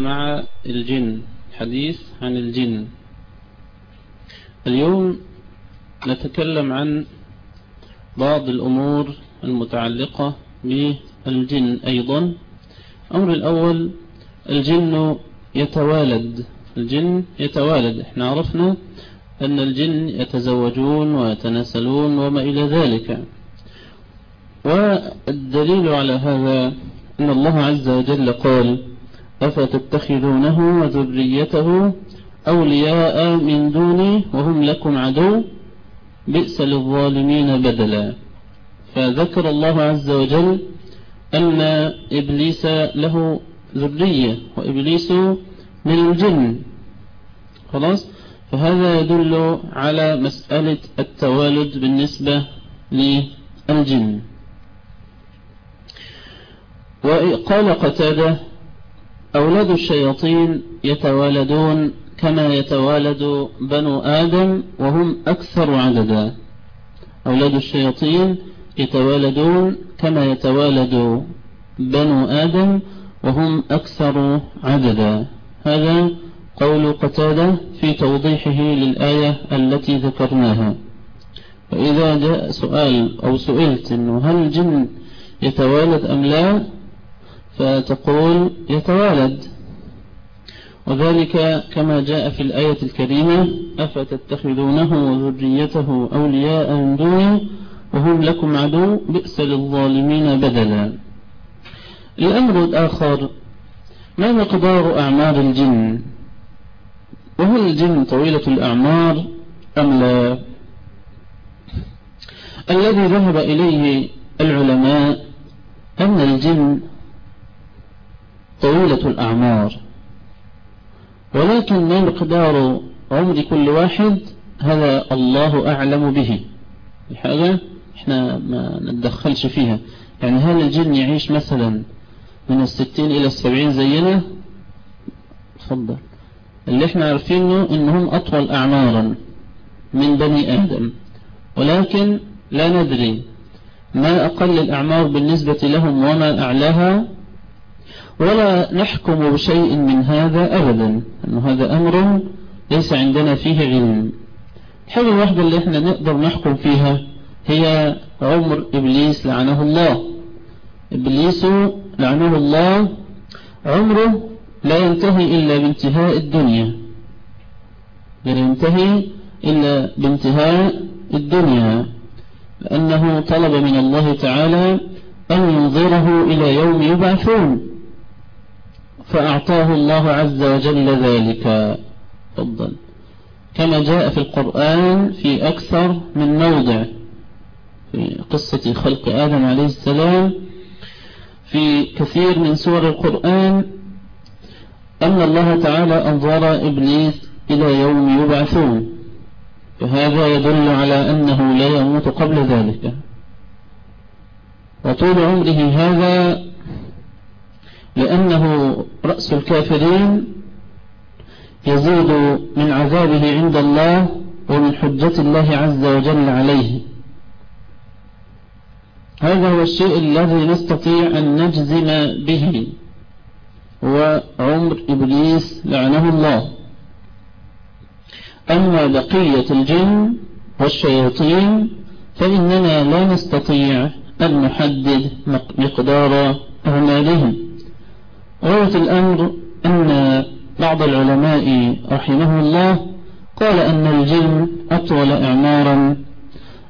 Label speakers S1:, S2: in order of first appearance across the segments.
S1: مع الجن. حديث عن الجن. اليوم نتكلم عن بعض الأمور المتعلقة بالجن أيضا. أمر الأول الجن يتوالد. الجن يتوالد. إحنا عرفنا أن الجن يتزوجون ويتناسلون وما إلى ذلك. والدليل على هذا أن الله عز وجل قال أفتتخذونه وذريته أولياء من دوني وهم لكم عدو؟ بئس للظالمين بدلا. فذكر الله عز وجل أن إبليس له ذرية وإبليس من الجن. خلاص؟ فهذا يدل على مسألة التوالد بالنسبة للجن. وقال قتادة أولاد الشياطين يتوالدون كما يتوالد بنو آدم وهم أكثر عددا. أولاد الشياطين يتوالدون كما يتوالد بنو آدم وهم أكثر عددا. هذا قول قتادة في توضيحه للآية التي ذكرناها. وإذا جاء سؤال أو سئلت أنه هل الجن يتوالد أم لا فتقول يتوالد. وذلك كما جاء في الآية الكريمة أفتتخذونه وذريته أولياء من دوني وهم لكم عدو بئس للظالمين بدلا. الأمر الآخر ما مقدار أعمار الجن؟ وهل الجن طويلة الأعمار أم لا؟ الذي ذهب إليه العلماء أن الجن طويلة الأعمار. ولكن ما مقدار عمر كل واحد هذا الله أعلم به. حاجة إحنا ما نتدخلش فيها. يعني هل الجن يعيش مثلا من الستين إلى السبعين زينا؟ تفضل. اللي إحنا عارفينه إنهم أطول أعمارا من بني آدم. ولكن لا ندري ما أقل الأعمار بالنسبة لهم وما أعلاها. ولا نحكم بشيء من هذا أبدا أنه هذا أمر ليس عندنا فيه علم. الحاجة الواحدة اللي إحنا نقدر نحكم فيها هي عمر إبليس لعنه الله. إبليس لعنه الله عمره لا ينتهي إلا بانتهاء الدنيا. لا ينتهي إلا بانتهاء الدنيا. لأنه طلب من الله تعالى أن ينظره إلى يوم يبعثون. فأعطاه الله عز وجل ذلك. تفضل. كما جاء في القرآن في أكثر من موضع. في قصة خلق آدم عليه السلام. في كثير من سور القرآن. أن الله تعالى أنظر إبليس إلى يوم يبعثون. فهذا يدل على أنه لا يموت قبل ذلك. وطول عمره هذا لأنه رأس الكافرين يزيد من عذابه عند الله ومن حجة الله عز وجل عليه. هذا هو الشيء الذي نستطيع أن نجزم به. هو عمر إبليس لعنه الله. أما بقية الجن والشياطين فإننا لا نستطيع أن نحدد مقدار أعمالهم. غاية الأمر أن بعض العلماء رحمه الله قال أن الجن أطول أعمارا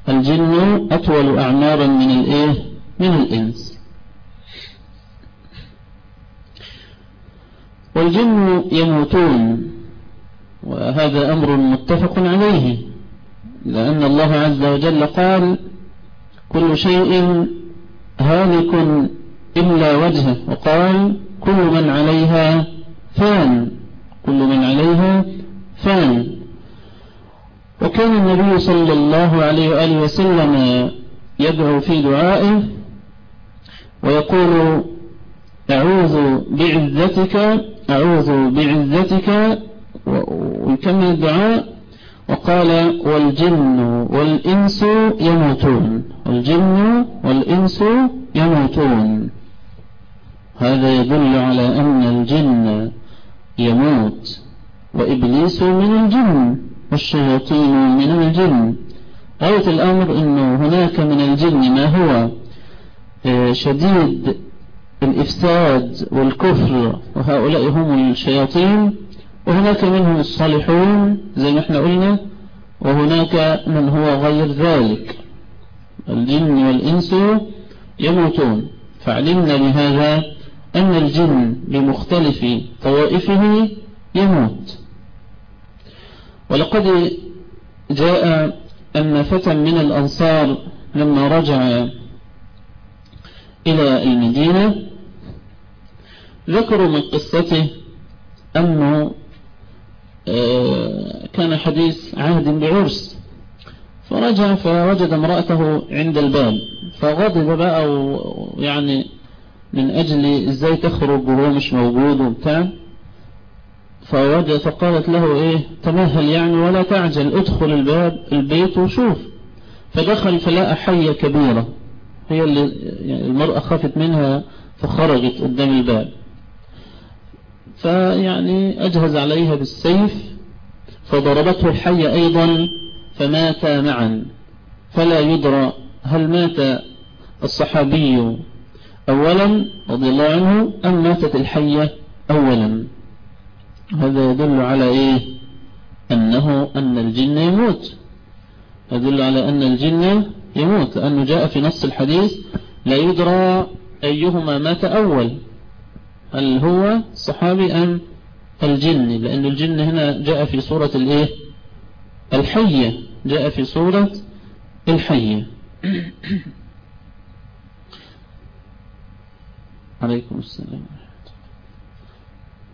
S1: الجن أطول أعمارا من الإيه؟ من الإنس. والجن يموتون وهذا أمر متفق عليه لأن الله عز وجل قال كل شيء هالك إلا وجهه وقال كل من عليها فان. كل من عليها فان. وكان النبي صلى الله عليه وآله وسلم يدعو في دعائه ويقول أعوذ بعزتك أعوذ بعزتك ويكمل الدعاء. وقال والجن والإنس يموتون. والجن والإنس يموتون. هذا يدل على أن الجن يموت وإبليس من الجن والشياطين من الجن. غاية الأمر أنه هناك من الجن ما هو؟ آه، شديد الإفساد والكفر وهؤلاء هم الشياطين وهناك منهم الصالحون زي ما إحنا قلنا وهناك من هو غير ذلك. الجن والإنس يموتون. فعلمنا بهذا أن الجن بمختلف طوائفه يموت. ولقد جاء أن فتى من الأنصار لما رجع إلى المدينة ذكروا من قصته أنه آه، كان حديث عهد بعرس. فرجع فوجد امرأته عند الباب فغضب بقى ويعني من أجل إزاي تخرج وهو مش موجود وبتاع. فوجد فقالت له إيه؟ تمهل يعني ولا تعجل ادخل الباب البيت وشوف. فدخل فلقى حية كبيرة. هي اللي يعني المرأة خافت منها فخرجت قدام الباب. فيعني أجهز عليها بالسيف فضربته الحية أيضا فمات معا. فلا يدرى هل مات الصحابي أولا رضي الله عنه أم ماتت الحية أولا. هذا يدل على إيه؟ أنه أن الجن يموت. يدل على أن الجن يموت. لأنه جاء في نص الحديث لا يدرى أيهما مات أول. هل هو صحابي أم الجن؟ لأن الجن هنا جاء في صورة الإيه؟ الحية. جاء في صورة الحية. عليكم السلام.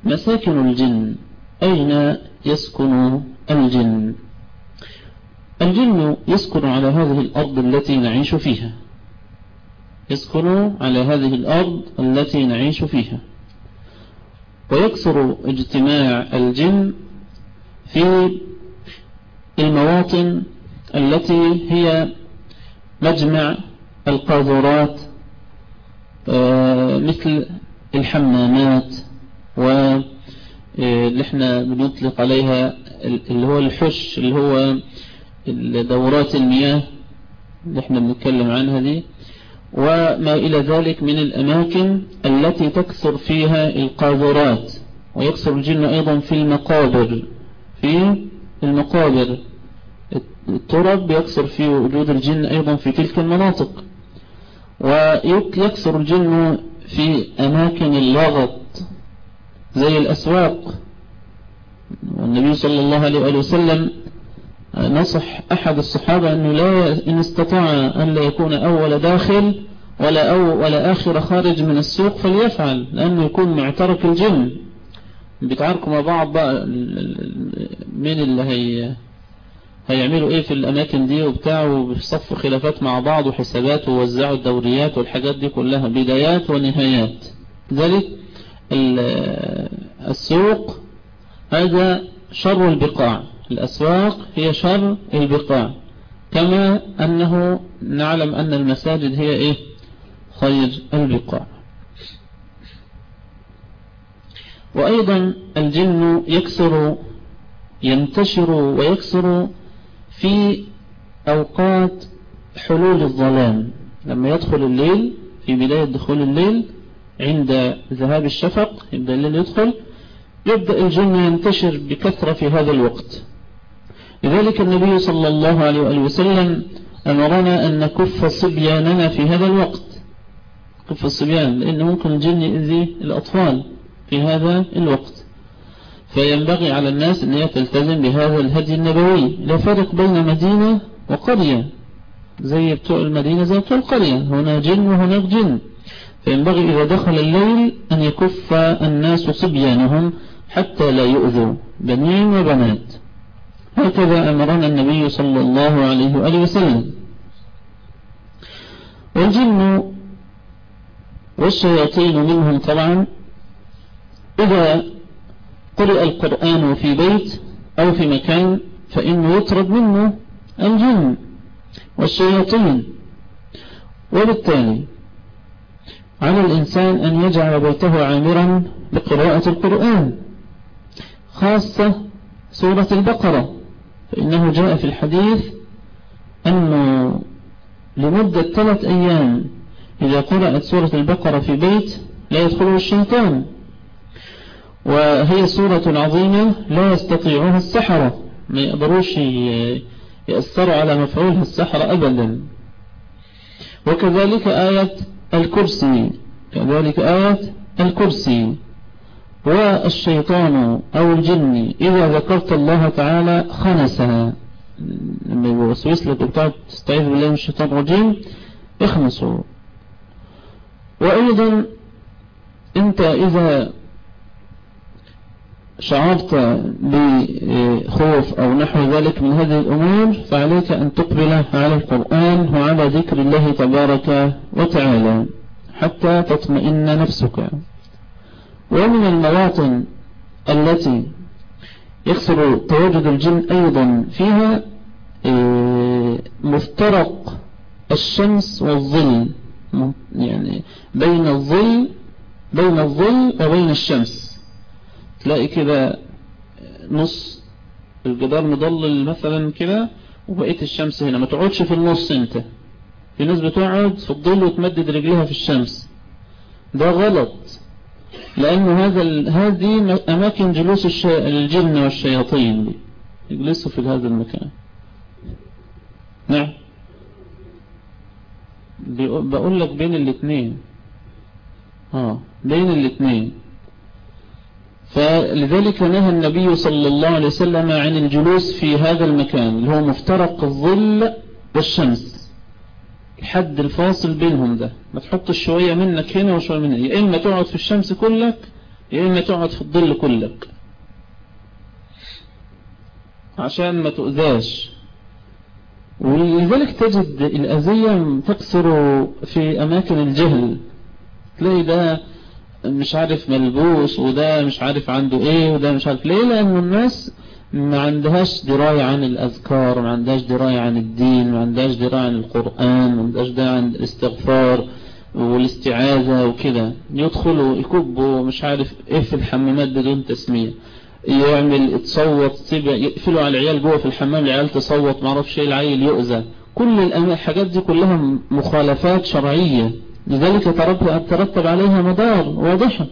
S1: مساكن الجن أين يسكن الجن؟ الجن يسكن على هذه الأرض التي نعيش فيها. يسكن على هذه الأرض التي نعيش فيها. ويكثر اجتماع الجن في المواطن التي هي مجمع القاذورات مثل الحمامات واللي آه، إحنا بنطلق عليها اللي هو الحش اللي هو دورات المياه اللي إحنا بنتكلم عنها دي. وما إلى ذلك من الأماكن التي تكثر فيها القاذورات. ويكثر الجن أيضا في المقابر في المقابر. التراب يكثر في وجود الجن أيضا في تلك المناطق. ويكثر الجن في أماكن اللغط زي الأسواق. والنبي صلى الله عليه وسلم نصح أحد الصحابة أنه لا إن استطاع أن لا يكون أول داخل ولا, أو ولا آخر خارج من السوق فليفعل لأنه يكون معترك الجن. بيتعاركوا مع بعض بقى مين اللي هي هيعملوا إيه في الأماكن دي وبتاع وبيصفوا خلافات مع بعض وحسابات ووزعوا الدوريات والحاجات دي كلها بدايات ونهايات. ذلك السوق هذا شر البقاع. الأسواق هي شر البقاع. كما أنه نعلم أن المساجد هي إيه؟ خير البقاع. وأيضا الجن يكسر ينتشر ويكسر في أوقات حلول الظلام. لما يدخل الليل في بداية دخول الليل عند ذهاب الشفق يبدأ الليل يدخل يبدأ الجن ينتشر بكثرة في هذا الوقت. لذلك النبي صلى الله عليه وسلم أمرنا أن نكف صبياننا في هذا الوقت. كف الصبيان لأنه ممكن الجن يؤذي الأطفال في هذا الوقت. فينبغي على الناس أن تلتزم بهذا الهدي النبوي. لا فرق بين مدينة وقرية زي بتوع المدينة زي بتوع القرية. هنا جن وهناك جن. فينبغي إذا دخل الليل أن يكف الناس صبيانهم حتى لا يؤذوا بنين وبنات. هكذا أمرنا النبي صلى الله عليه وآله وسلم. والجن والشياطين منهم طبعا إذا قرأ القرآن في بيت أو في مكان فإنه يطرد منه الجن والشياطين. وبالتالي على الإنسان أن يجعل بيته عامرا بقراءة القرآن خاصة سورة البقرة فإنه جاء في الحديث أنه لمدة ثلاث أيام إذا قرأت سورة البقرة في بيت لا يدخله الشيطان. وهي سورة عظيمة لا يستطيعها السحرة. ما يقدروش يأثروا على مفعولها السحرة أبدا. وكذلك آية الكرسي. كذلك آية الكرسي. والشيطان أو الجن إذا ذكرت الله تعالى خنسها. لما يوسوس لك وبتاع تستعيذ بالله من الشيطان الرجيم اخنسوا. وأيضا أنت إذا شعرت بخوف أو نحو ذلك من هذه الأمور فعليك أن تقبل على القرآن وعلى ذكر الله تبارك وتعالى حتى تطمئن نفسك. ومن المواطن التي يخسر تواجد الجن أيضا فيها آه، مفترق الشمس والظل يعني بين الظل بين الظل وبين الشمس. تلاقي كده نص الجدار مضلل مثلا كده وبقيت الشمس هنا. ما تقعدش في النص انت. في ناس بتقعد في الظل وتمدد رجلها في الشمس. ده غلط. لأن هذا هذه أماكن جلوس. الجن والشياطين. دي يجلسوا في هذا المكان. نعم. بقول لك بين الاثنين آه بين الاثنين فلذلك نهى النبي صلى الله عليه وسلم عن الجلوس في هذا المكان اللي هو مفترق الظل والشمس. الحد الفاصل بينهم ده. ما تحطش شوية منك هنا وشوية من هنا. يا إما تقعد في الشمس كلك يا إما تقعد في الظل كلك. عشان ما تؤذاش. ولذلك تجد الأذية تكثر في أماكن الجهل. تلاقي ده مش عارف ملبوس وده مش عارف عنده إيه وده مش عارف. ليه؟ لأن الناس ما عندهاش دراية عن الأذكار ما عندهاش دراية عن الدين ما عندهاش دراية عن القرآن ما عندهاش دراية عن الاستغفار والاستعاذة وكده. يدخلوا يكبوا مش عارف إيه في الحمامات بدون تسمية. يعمل تصوت يقفلوا على العيال جوه في الحمام العيال تصوت ما أعرفش إيه العيل يؤذى. كل الحاجات دي كلها مخالفات شرعية. لذلك ترتب عليها مدار واضحة.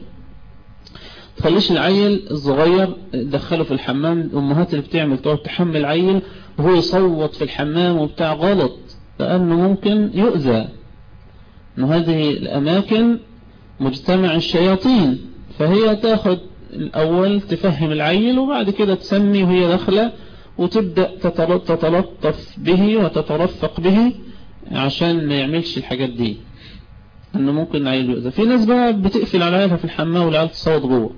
S1: تخليش العيل الصغير دخله في الحمام الأمهات اللي بتعمل تقعد تحمل عيل وهو يصوت في الحمام وبتاع غلط لأنه ممكن يؤذى. أنه هذه الأماكن مجتمع الشياطين فهي تاخد الأول تفهم العيل وبعد كده تسمي وهي داخلة وتبدأ تتلطف به وتترفق به عشان ما يعملش الحاجات دي. إنه ممكن العيل يؤذى. في ناس بقى بتقفل على عيالها في الحمام والعيال تصوت جوه.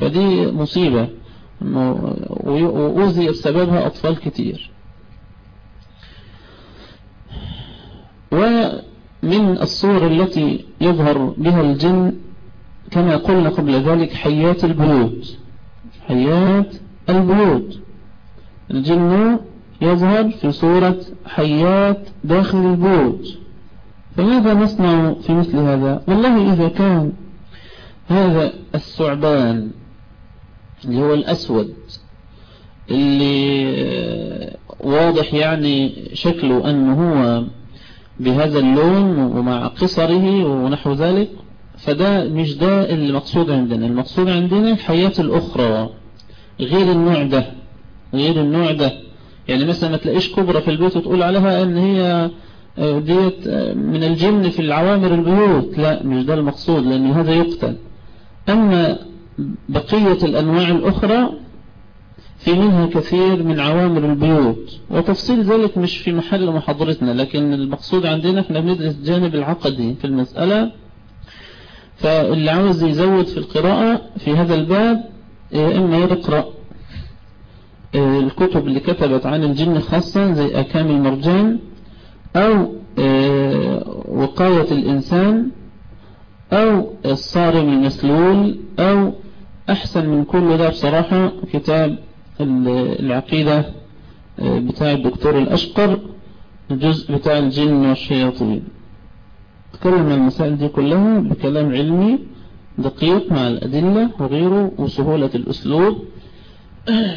S1: فدي مصيبة. وأوذي بسببها أطفال كتير. ومن الصور التي يظهر بها الجن كما قلنا قبل ذلك حيات البيوت. حيات البيوت. الجن يظهر في صورة حيات داخل البيوت. فماذا نصنع في مثل هذا؟ والله إذا كان هذا الثعبان اللي هو الأسود اللي واضح يعني شكله أنه هو بهذا اللون ومع قصره ونحو ذلك فده مش ده المقصود عندنا. المقصود عندنا الحياة الأخرى غير النوع ده غير النوع ده. يعني مثلا ما تلاقيش كبرى في البيت وتقول عليها إن هي ديت من الجن في العوامر البيوت. لا مش ده المقصود لأن هذا يقتل. أما بقية الأنواع الأخرى في منها كثير من عوامر البيوت. وتفصيل ذلك مش في محل محاضرتنا لكن المقصود عندنا إحنا بندرس الجانب العقدي في المسألة. فاللي عاوز يزود في القراءة في هذا الباب إما يقرأ الكتب اللي كتبت عن الجن خاصة زي أكام المرجان أو وقاية الإنسان أو الصارم المسلول أو أحسن من كل ده بصراحة كتاب العقيدة بتاع الدكتور الأشقر الجزء بتاع الجن والشياطين. تكلم المسائل دي كلها بكلام علمي دقيق مع الأدلة وغيره وسهولة الأسلوب.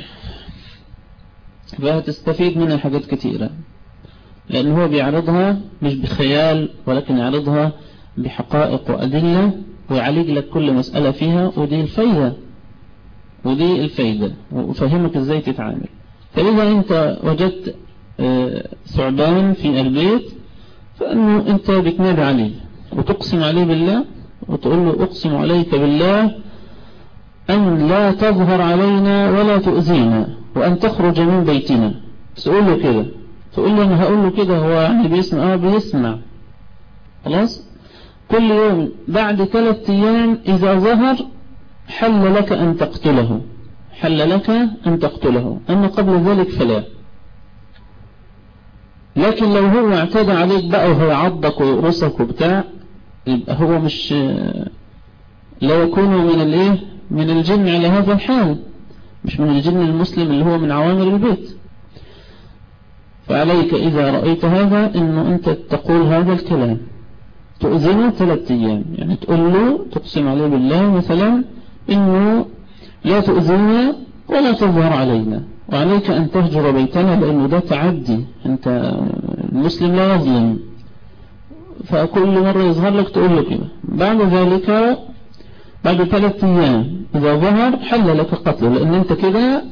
S1: فهتستفيد منها حاجات كثيرة لأن هو بيعرضها مش بخيال ولكن يعرضها بحقائق وأدلة ويعالج لك كل مسألة فيها ودي الفايدة. ودي الفايدة. وفهمك إزاي تتعامل. فإذا أنت وجدت ثعبان في البيت فأنه أنت بتنادي عليه وتقسم عليه بالله وتقول له أقسم عليك بالله أن لا تظهر علينا ولا تؤذينا وأن تخرج من بيتنا. تقول له كده. تقول له أنا هقول له كده هو يعني بيسمع آه بيسمع. خلاص؟ كل يوم بعد ثلاثة أيام إذا ظهر حل لك أن تقتله. حل لك أن تقتله. أما قبل ذلك فلا. لكن لو هو اعتدى عليك بقى وهو عضك ويقرصك وبتاع يبقى هو مش لا يكون من الإيه؟ من الجن على هذا الحال. مش من الجن المسلم اللي هو من عوامر البيت. فعليك إذا رأيت هذا إنه أنت تقول هذا الكلام. تؤذنه ثلاثة أيام يعني تقول له تقسم عليه بالله مثلا إنه لا تؤذينا ولا تظهر علينا. وعليك أن تهجر بيتنا لأنه ده تعدي. أنت المسلم لا يظلم. فكل مرة يظهر لك تقول له كده. بعد ذلك بعد ثلاثة أيام إذا ظهر حل لك قتله. لأن أنت كده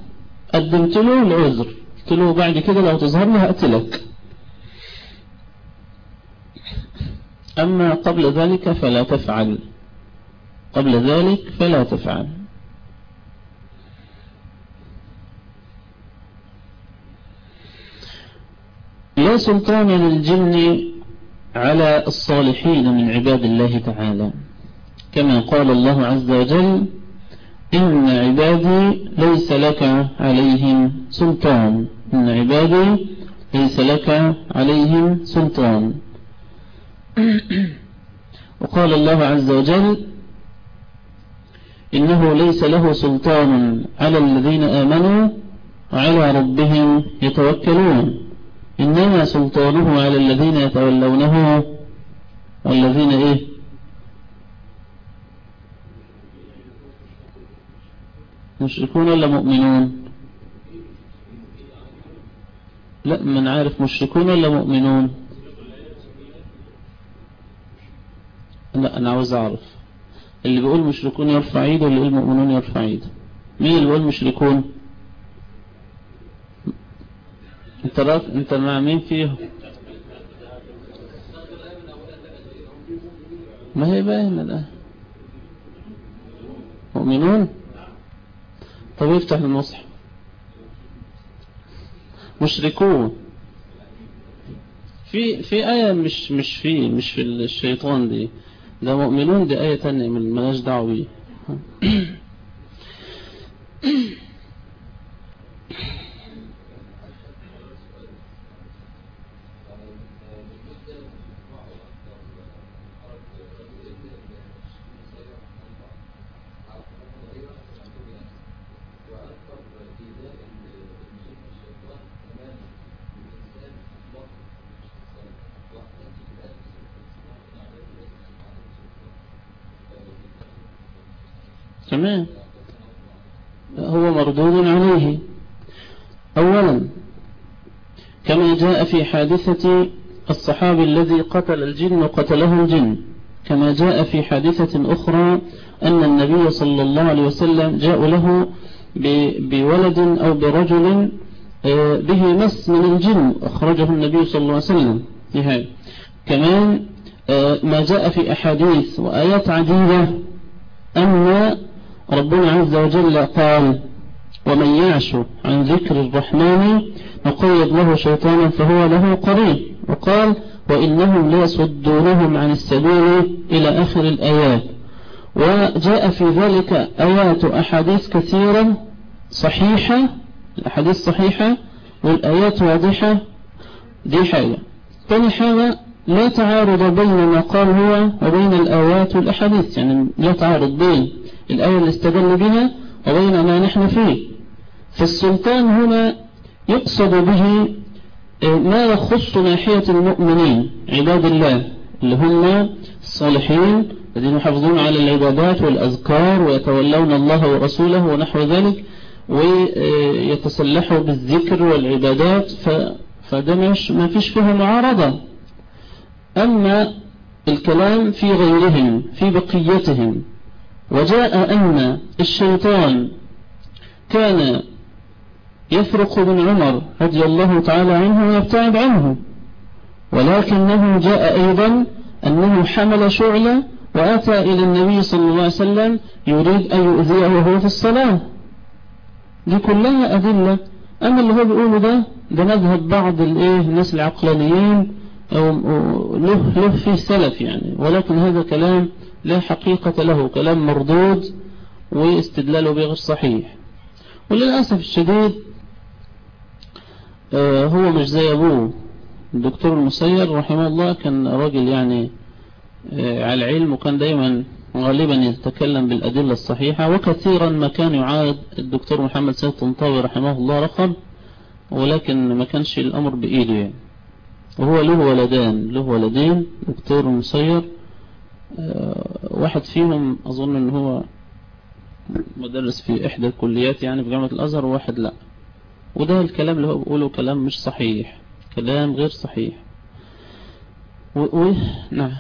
S1: قدمت له العذر. قلت له بعد كده لو تظهر لي هقتلك. أما قبل ذلك فلا تفعل. قبل ذلك فلا تفعل. لا سلطان للجن على الصالحين من عباد الله تعالى. كما قال الله عز وجل إن عبادي ليس لك عليهم سلطان. إن عبادي ليس لك عليهم سلطان. وقال الله عز وجل إنه ليس له سلطان على الذين آمنوا وعلى ربهم يتوكلون. إنما سلطانه على الذين يتولونه والذين إيه؟ مشركون ولا مؤمنون؟ لا من عارف مشركون ولا مؤمنون. لا أنا عاوز أعرف. اللي بيقول مشركون يرفع ايده واللي بيقول مؤمنون يرفع ايده مين اللي بيقول مشركون؟ أنت راف أنت مع مين فيهم؟ ما هي باينه ده مؤمنون؟ طب يفتح المصحف. مشركون. في في آية مش مش في مش في الشيطان دي. ده مؤمنون دي آية تانية من ملاش دعوة بيه تمام هو مردود عليه أولا كما جاء في حادثة الصحابي الذي قتل الجن وقتله الجن كما جاء في حادثة أخرى أن النبي صلى الله عليه وسلم جاء له بولد أو برجل به مس من الجن أخرجه النبي صلى الله عليه وسلم نهاية كمان ما جاء في أحاديث وآيات عديدة أن ربنا عز وجل قال ومن يعش عن ذكر الرحمن نقيض له شيطانا فهو له قريب. وقال وإنهم ليصدونهم عن السبيل إلى آخر الآيات. وجاء في ذلك آيات أحاديث كثيرة صحيحة الأحاديث صحيحة والآيات واضحة. دي حاجة. ثاني حاجة لا تعارض بين ما قال هو وبين الآيات والأحاديث. يعني لا تعارض بين الآية اللي استدل بها وبين ما نحن فيه. فالسلطان هنا يقصد به ما يخص ناحية المؤمنين عباد الله اللي هم الصالحين الذين يحافظون على العبادات والأذكار ويتولون الله ورسوله ونحو ذلك ويتسلحوا بالذكر والعبادات فده ما فيش فيها معارضة. أما الكلام في غيرهم في بقيتهم وجاء أن الشيطان كان يفرق من عمر رضي الله تعالى عنه ويبتعد عنه. ولكنه جاء أيضا أنه حمل شعلة وأتى إلى النبي صلى الله عليه وسلم يريد أن يؤذيه وهو في الصلاة. دي كلها أدلة أما اللي هو بيقوله ده ده مذهب بعض الإيه الناس العقلانيين أو له له فيه سلف يعني. ولكن هذا كلام لا حقيقة له كلام مردود واستدلاله بغير صحيح. وللأسف الشديد هو مش زي أبوه. الدكتور المسير رحمه الله كان راجل يعني آه على العلم وكان دايما غالبا يتكلم بالأدلة الصحيحة وكثيرا ما كان يعاد. الدكتور محمد سيد طنطاوي رحمه الله رقم ولكن ما كانش الأمر بإيده يعني. وهو له ولدان له ولدين. دكتور مسير آه واحد فيهم أظن أن هو مدرس في إحدى الكليات يعني في جامعة الأزهر وواحد لا. وده الكلام اللي هو بيقوله كلام مش صحيح كلام غير صحيح. و... و... نعم.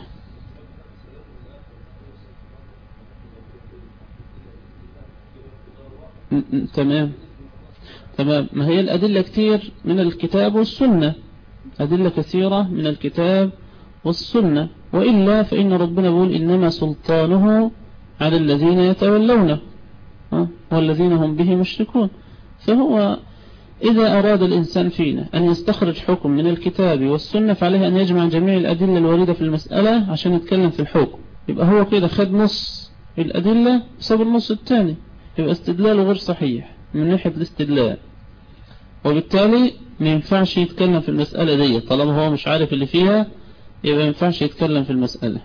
S1: تمام. تمام. ما هي الأدلة كتير من الكتاب والسنة. أدلة كثيرة من الكتاب والسنة. وإلا فإن ربنا يقول إنما سلطانه على الذين يتولونه والذين هم به مشركون. فهو إذا أراد الإنسان فينا أن يستخرج حكم من الكتاب والسنة فعليه أن يجمع جميع الأدلة الواردة في المسألة عشان يتكلم في الحكم. يبقى هو كده خد نص الأدلة بسبب النص الثاني يبقى استدلاله غير صحيح من ناحية الاستدلال. وبالتالي ما ينفعش يتكلم في المسألة دي. طالما هو مش عارف اللي فيها يبقى ما ينفعش يتكلم في المسألة.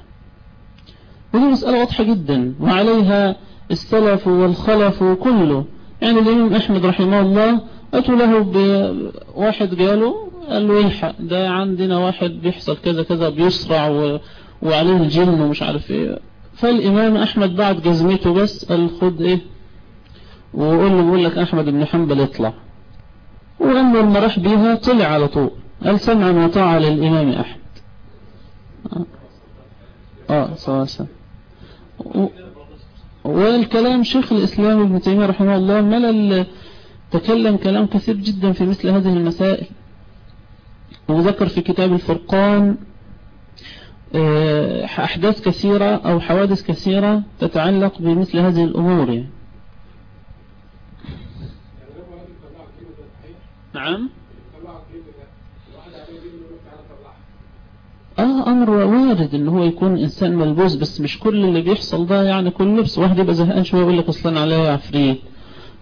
S1: ودي مسألة واضحة جدا وعليها السلف والخلف كله. يعني الإمام أحمد رحمه الله أتوا له بواحد قالوا قال له يلحق ده عندنا واحد بيحصل كذا كذا بيسرع و... وعليه الجن ومش عارف إيه. فالإمام أحمد بعد جزمته بس قال خد إيه وقول له بقول لك أحمد بن حنبل اطلع. وأما لما راح بيها طلع على طول. قال سمعا وطاعة للإمام أحمد. آه صلى و... والكلام شيخ الإسلام ابن تيمية رحمه الله ملل تكلم كلام كثير جدا في مثل هذه المسائل. وذكر في كتاب الفرقان أحداث كثيرة أو حوادث كثيرة تتعلق بمثل هذه الأمور. يعني. نعم. آه أمر وارد إن هو يكون إنسان ملبوس بس مش كل اللي بيحصل ده يعني كل لبس. واحد يبقى زهقان شوية يقول لك أصلا عليا عفريت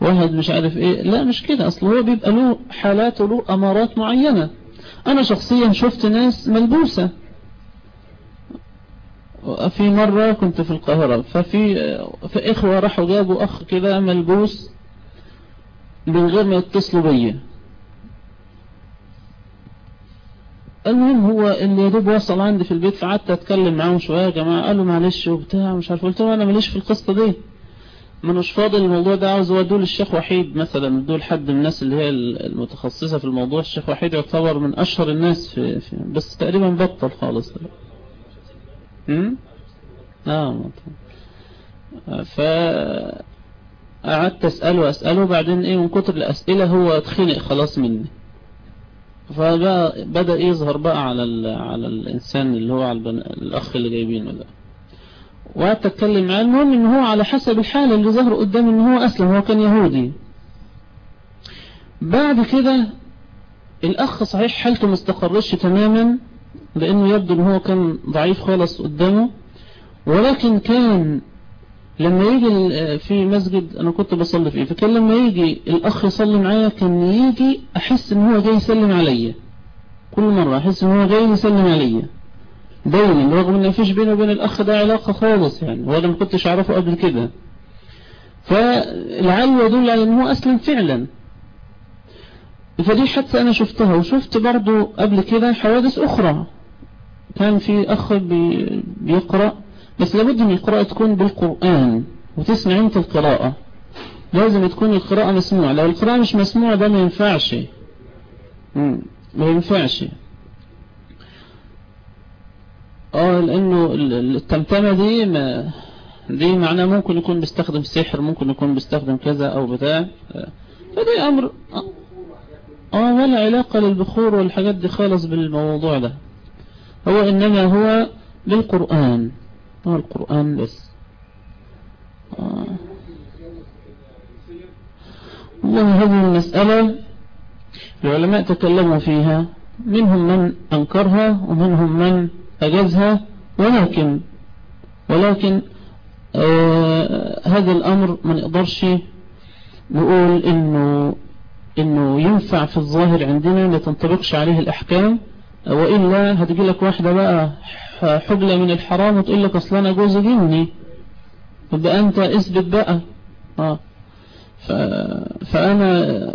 S1: واحد مش عارف إيه. لا مش كده. أصل هو بيبقى له حالات وله أمارات معينة. أنا شخصيا شفت ناس ملبوسة. في مرة كنت في القاهرة ففي في إخوة راحوا جابوا أخ كده ملبوس من غير ما يتصلوا بيا. المهم هو اللي يدوب وصل عندي في البيت فقعدت أتكلم معاهم شوية. يا جماعة قالوا معلش وبتاع مش عارف. قلت له أنا ماليش في القصة دي. ما مش فاضي الموضوع ده عاوز اودوه للشيخ وحيد مثلا ادوه لحد من الناس اللي هي المتخصصة في الموضوع. الشيخ وحيد يعتبر من أشهر الناس في, في بس تقريبا بطل خالص. امم آه ف قعدت أسأله أسأله بعدين إيه من كتر الأسئلة هو اتخنق خلاص مني. بدأ يظهر بقى على على الإنسان اللي هو على الأخ اللي جايبينه ده. وقعدت اتكلم معاه المهم ان هو على حسب الحالة اللي ظهر قدامي ان هو أسلم هو كان يهودي. بعد كده الأخ صحيح حالته ما استقرش تماما لأنه يبدو ان هو كان ضعيف خالص قدامه. ولكن كان لما يجي في مسجد أنا كنت بصلي فيه فكان لما يجي الأخ يصلي معايا كان يجي أحس إن هو جاي يسلم عليا. كل مرة أحس إن هو جاي يسلم عليا. دايما رغم إن مفيش بينه وبين الأخ ده علاقة خالص يعني وأنا ما كنتش أعرفه قبل كده. فالعلم يدل على إن هو اسلم فعلا. فدي حتى أنا شفتها وشفت برضو قبل كده حوادث أخرى. كان في أخ بي بيقرأ بس لابد من القراءة تكون بالقرآن وتسمع أنت القراءة. لازم تكون القراءة مسموعة. لو القراءة مش مسموعة ده ما ينفعش. ما ينفعش. آه لأنه التمتمة دي ما دي معناه ممكن يكون بيستخدم سحر ممكن يكون بيستخدم كذا أو بتاع. فدي أمر آه ولا علاقة للبخور والحاجات دي خالص بالموضوع ده. هو إنما هو بالقرآن هو القرآن بس. آه. وهذه المسألة العلماء تكلموا فيها. منهم من أنكرها ومنهم من أجازها ولكن ولكن آه هذا الأمر ما نقدرش نقول إنه إنه ينفع في الظاهر عندنا ما تنطبقش عليه الأحكام. وإلا هتجي لك واحدة بقى حبلة من الحرام وتقول لك أصلا أنا جوز جني. يبقى أنت اثبت بقى. آه. فأنا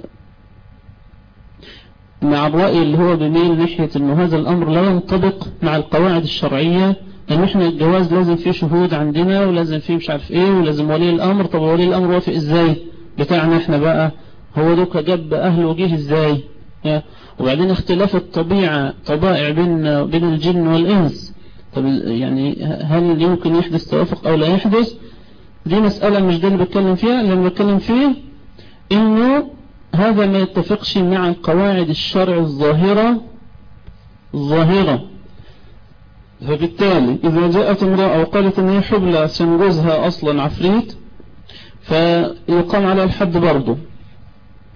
S1: مع الرأي اللي هو بميل ناحية أنه هذا الأمر لا ينطبق مع القواعد الشرعية أن إحنا الجواز لازم فيه شهود عندنا ولازم فيه مش عارف إيه ولازم ولي الأمر طب ولي الأمر وافق إزاي؟ بتاعنا إحنا بقى هو دوك جاب أهل وجيه إزاي؟ وبعدين اختلاف الطبيعة طبائع بين بين الجن والإنس. طب يعني هل يمكن يحدث توافق أو لا يحدث؟ دي مسألة مش ده اللي بتكلم فيها اللي بتكلم فيه إنه هذا ما يتفقش مع قواعد الشرع الظاهرة الظاهرة. فبالتالي إذا جاءت امرأة وقالت إن هي حبلى عشان جوزها أصلا عفريت فيقام على الحد برضه.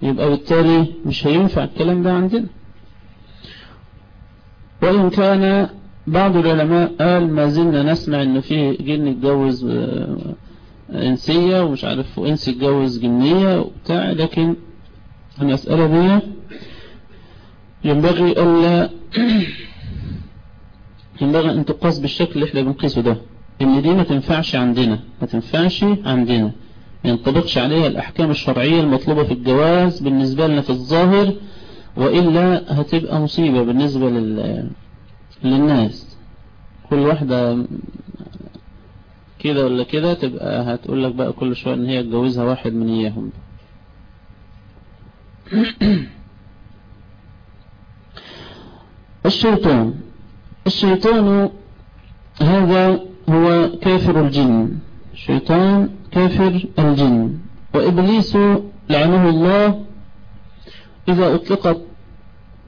S1: يبقى بالتالي مش هينفع الكلام ده عندنا. وإن كان بعض العلماء قال ما زلنا نسمع إنه في جن يتجوز إنسية ومش عارف وإنس يتجوز جنية وبتاع لكن المسألة دي ينبغي ألا ينبغي أن تقاس بالشكل اللي إحنا بنقيسه ده. إن دي ما تنفعش عندنا. ما تنفعش عندنا. ما ينطبقش عليها الأحكام الشرعية المطلوبة في الجواز بالنسبة لنا في الظاهر وإلا هتبقى مصيبة بالنسبة لل... للناس. كل واحدة كده ولا كده تبقى هتقول لك بقى كل شوية إن هي تجوزها واحد من إياهم. الشيطان. الشيطان هذا هو كافر الجن. الشيطان كافر الجن. وإبليس لعنه الله. إذا أطلقت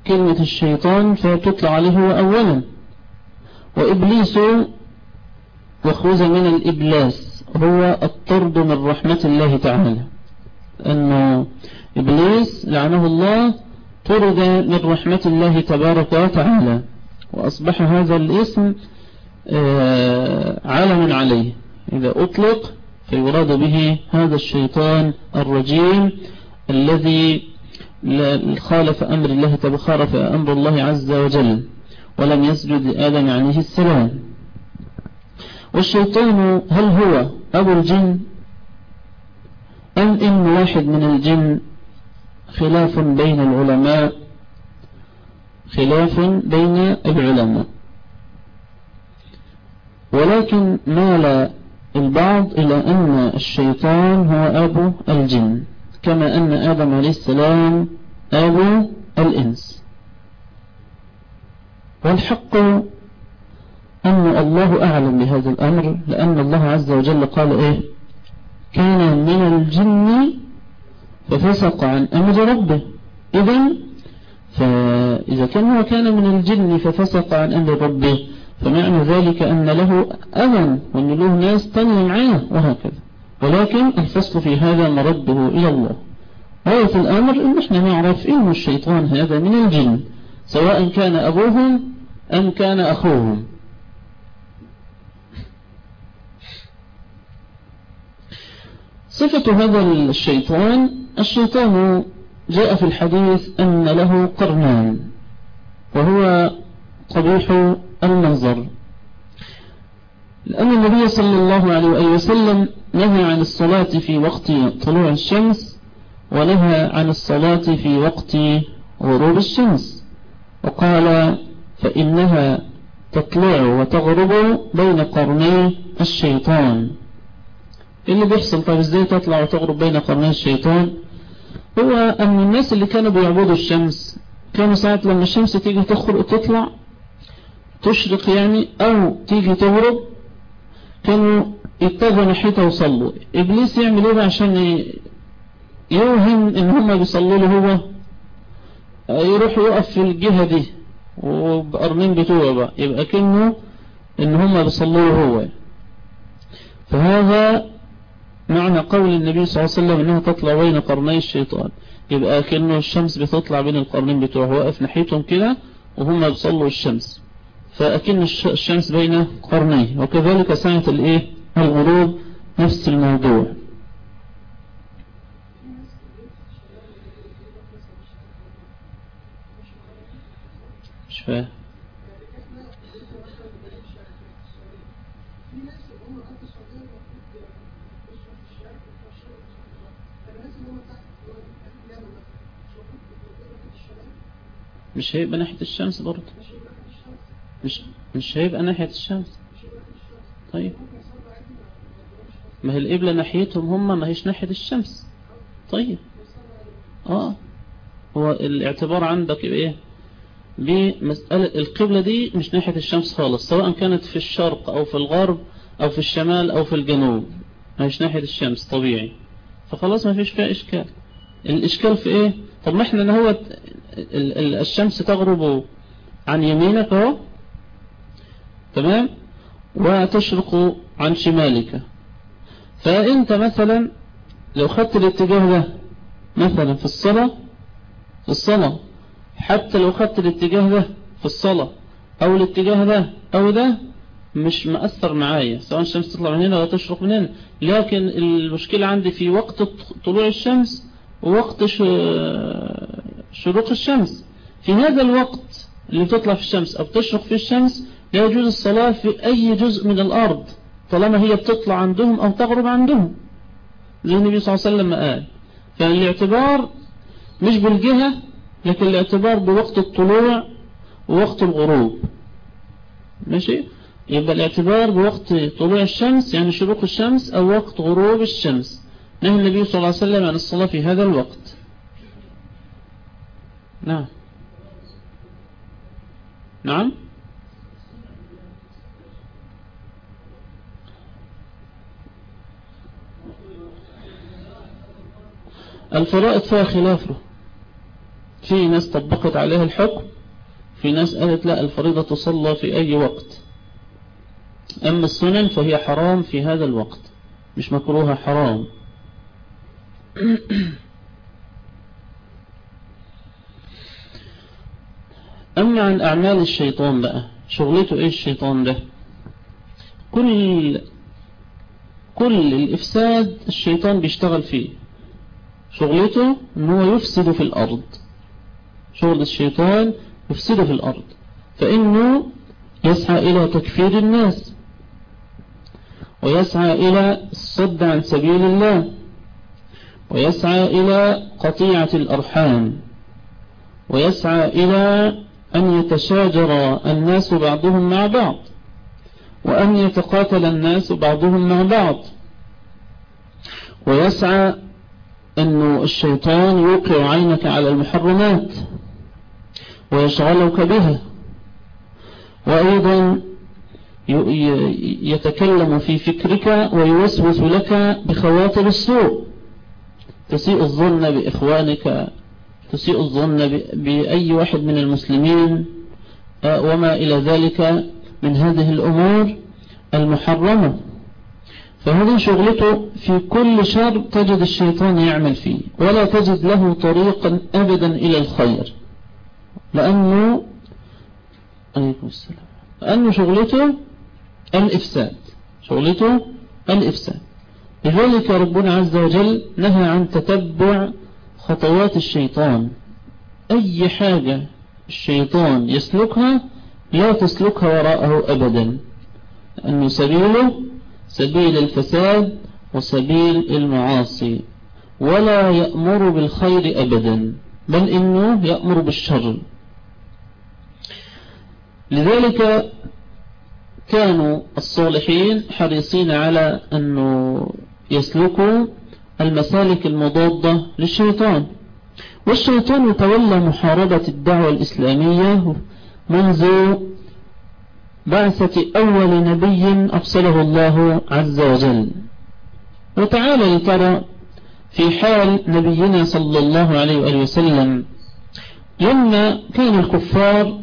S1: كلمة الشيطان فتطلع عليه أولا. وإبليس يخرج من الإبلاس. هو الطرد من رحمة الله تعالى. أنه إبليس لعنه الله طرد من رحمة الله تبارك وتعالى وأصبح هذا الاسم علما عليه. إذا أطلق فيراد به هذا الشيطان الرجيم الذي خالف أمر الله خالف أمر الله عز وجل ولم يسجد لآدم عليه السلام. والشيطان هل هو أبو الجن؟ أم إن واحد من الجن خلاف بين العلماء؟ خلاف بين العلماء. ولكن مال البعض إلى أن الشيطان هو أبو الجن كما أن آدم عليه السلام أبو الإنس. والحق أن الله أعلم بهذا الأمر لأن الله عز وجل قال إيه؟ كان من الجن ففسق عن أمر ربه. إذا فإذا كان هو كان من الجن ففسق عن أمر ربه فمعنى ذلك أن له أذن وأن له ناس تانية معاه وهكذا. ولكن الفصل في هذا مرده إلى الله. غاية الأمر إن إحنا نعرف إن الشيطان هذا من الجن سواء كان أبوهم أم كان أخوهم. صفة هذا الشيطان الشيطان جاء في الحديث أن له قرنان وهو قبيح المنظر. لأن النبي صلى الله عليه وسلم نهى عن الصلاة في وقت طلوع الشمس ونهى عن الصلاة في وقت غروب الشمس. وقال فإنها تطلع وتغرب بين قرني الشيطان. اللي بيحصل طيب إزاي تطلع وتغرب بين قرني الشيطان؟ هو أن الناس اللي كانوا بيعبدوا الشمس كانوا ساعة لما الشمس تيجي تخرج تطلع تشرق يعني أو تيجي تغرب كانوا يتجهوا ناحيتها وصلوا إبليس يعمل إيه عشان يوهم إن هم بيصلوا له هو؟ يروح يقف في الجهة دي وبقرنين بتوعه بقى يبقى كأنه إن هم بيصلوا له هو. فهذا معنى قول النبي صلى الله عليه وسلم إنها تطلع بين قرني الشيطان. يبقى كأنه الشمس بتطلع بين القرنين بتوعه. واقف ناحيتهم كده وهم بيصلوا الشمس. فأكن الشمس بين قرنيه وكذلك ساعة الإيه؟ الغروب نفس الموضوع. مش فاهم. مش هيبقى ناحية الشمس برضه. مش مش هيبقى ناحية الشمس. طيب. ما هي القبلة ناحيتهم هم ما هيش ناحية الشمس. طيب. آه. هو الاعتبار عندك إيه؟ بمسألة القبلة دي مش ناحية الشمس خالص سواء كانت في الشرق أو في الغرب أو في الشمال أو في الجنوب. ما هيش ناحية الشمس طبيعي. فخلاص ما فيش فيها إشكال. الإشكال في إيه؟ طب ما إحنا هو الشمس تغرب عن يمينك اهو تمام؟ وتشرق عن شمالك. فأنت مثلا لو خدت الاتجاه ده مثلا في الصلاة في الصلاة حتى لو خدت الاتجاه ده في الصلاة أو الاتجاه ده أو ده مش مأثر معايا سواء الشمس تطلع من هنا ولا تشرق من هنا. لكن المشكلة عندي في وقت طلوع الشمس ووقت شروق الشمس. في هذا الوقت اللي بتطلع في الشمس أو بتشرق في الشمس لا يجوز الصلاة في أي جزء من الأرض طالما هي بتطلع عندهم أو تغرب عندهم. زي النبي صلى الله عليه وسلم قال. فالاعتبار مش بالجهة لكن الاعتبار بوقت الطلوع ووقت الغروب. ماشي؟ يبقى الاعتبار بوقت طلوع الشمس يعني شروق الشمس أو وقت غروب الشمس. نهي النبي صلى الله عليه وسلم عن الصلاة في هذا الوقت. نعم. نعم. الفرائض فيها خلافه في ناس طبقت عليها الحكم في ناس قالت لا الفريضة تصلى في أي وقت. أما السنن فهي حرام في هذا الوقت مش مكروها حرام. أما عن أعمال الشيطان بقى. شغلته إيه الشيطان ده؟ كل كل الإفساد الشيطان بيشتغل فيه. شغلته إن هو يفسد في الأرض. شغل الشيطان يفسد في الأرض. فإنه يسعى إلى تكفير الناس. ويسعى إلى الصد عن سبيل الله. ويسعى إلى قطيعة الأرحام. ويسعى إلى أن يتشاجر الناس بعضهم مع بعض وأن يتقاتل الناس بعضهم مع بعض. ويسعى أن الشيطان يوقع عينك على المحرمات ويشغلك بها. وأيضا يتكلم في فكرك ويوسوس لك بخواطر السوء. تسيء الظن بإخوانك تسيء الظن بأي واحد من المسلمين وما إلى ذلك من هذه الأمور المحرمة. فهذه شغلته في كل شر تجد الشيطان يعمل فيه ولا تجد له طريقا أبدا إلى الخير. لأنه عليكم السلام لأنه شغلته الإفساد شغلته الإفساد. لذلك ربنا عز وجل نهى عن تتبع خطوات الشيطان. أي حاجة الشيطان يسلكها لا تسلكها وراءه أبدا أنه سبيله سبيل الفساد وسبيل المعاصي. ولا يأمر بالخير أبدا بل إنه يأمر بالشر. لذلك كانوا الصالحين حريصين على أنه يسلكوا المسالك المضادة للشيطان. والشيطان تولى محاربة الدعوة الإسلامية منذ بعثة أول نبي أرسله الله عز وجل. وتعالى لترى في حال نبينا صلى الله عليه وآله وسلم. لما كان الكفار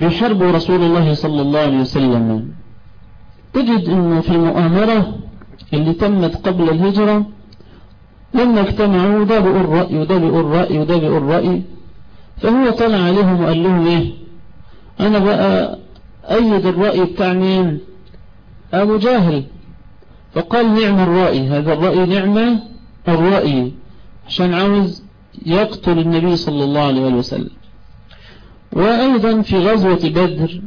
S1: يحاربوا رسول الله صلى الله عليه وسلم. تجد أنه في المؤامرة اللي تمت قبل الهجرة لما اجتمعوا دابئوا الرأي ودابئوا الرأي ودابئوا الرأي. فهو طلع عليهم وقال لهم إيه؟ أنا بقى أيد الرأي بتاع مين؟ أبو جاهل. فقال نعم الرأي هذا الرأي نعمة الرأي عشان عاوز يقتل النبي صلى الله عليه وسلم. وأيضا في غزوة بدر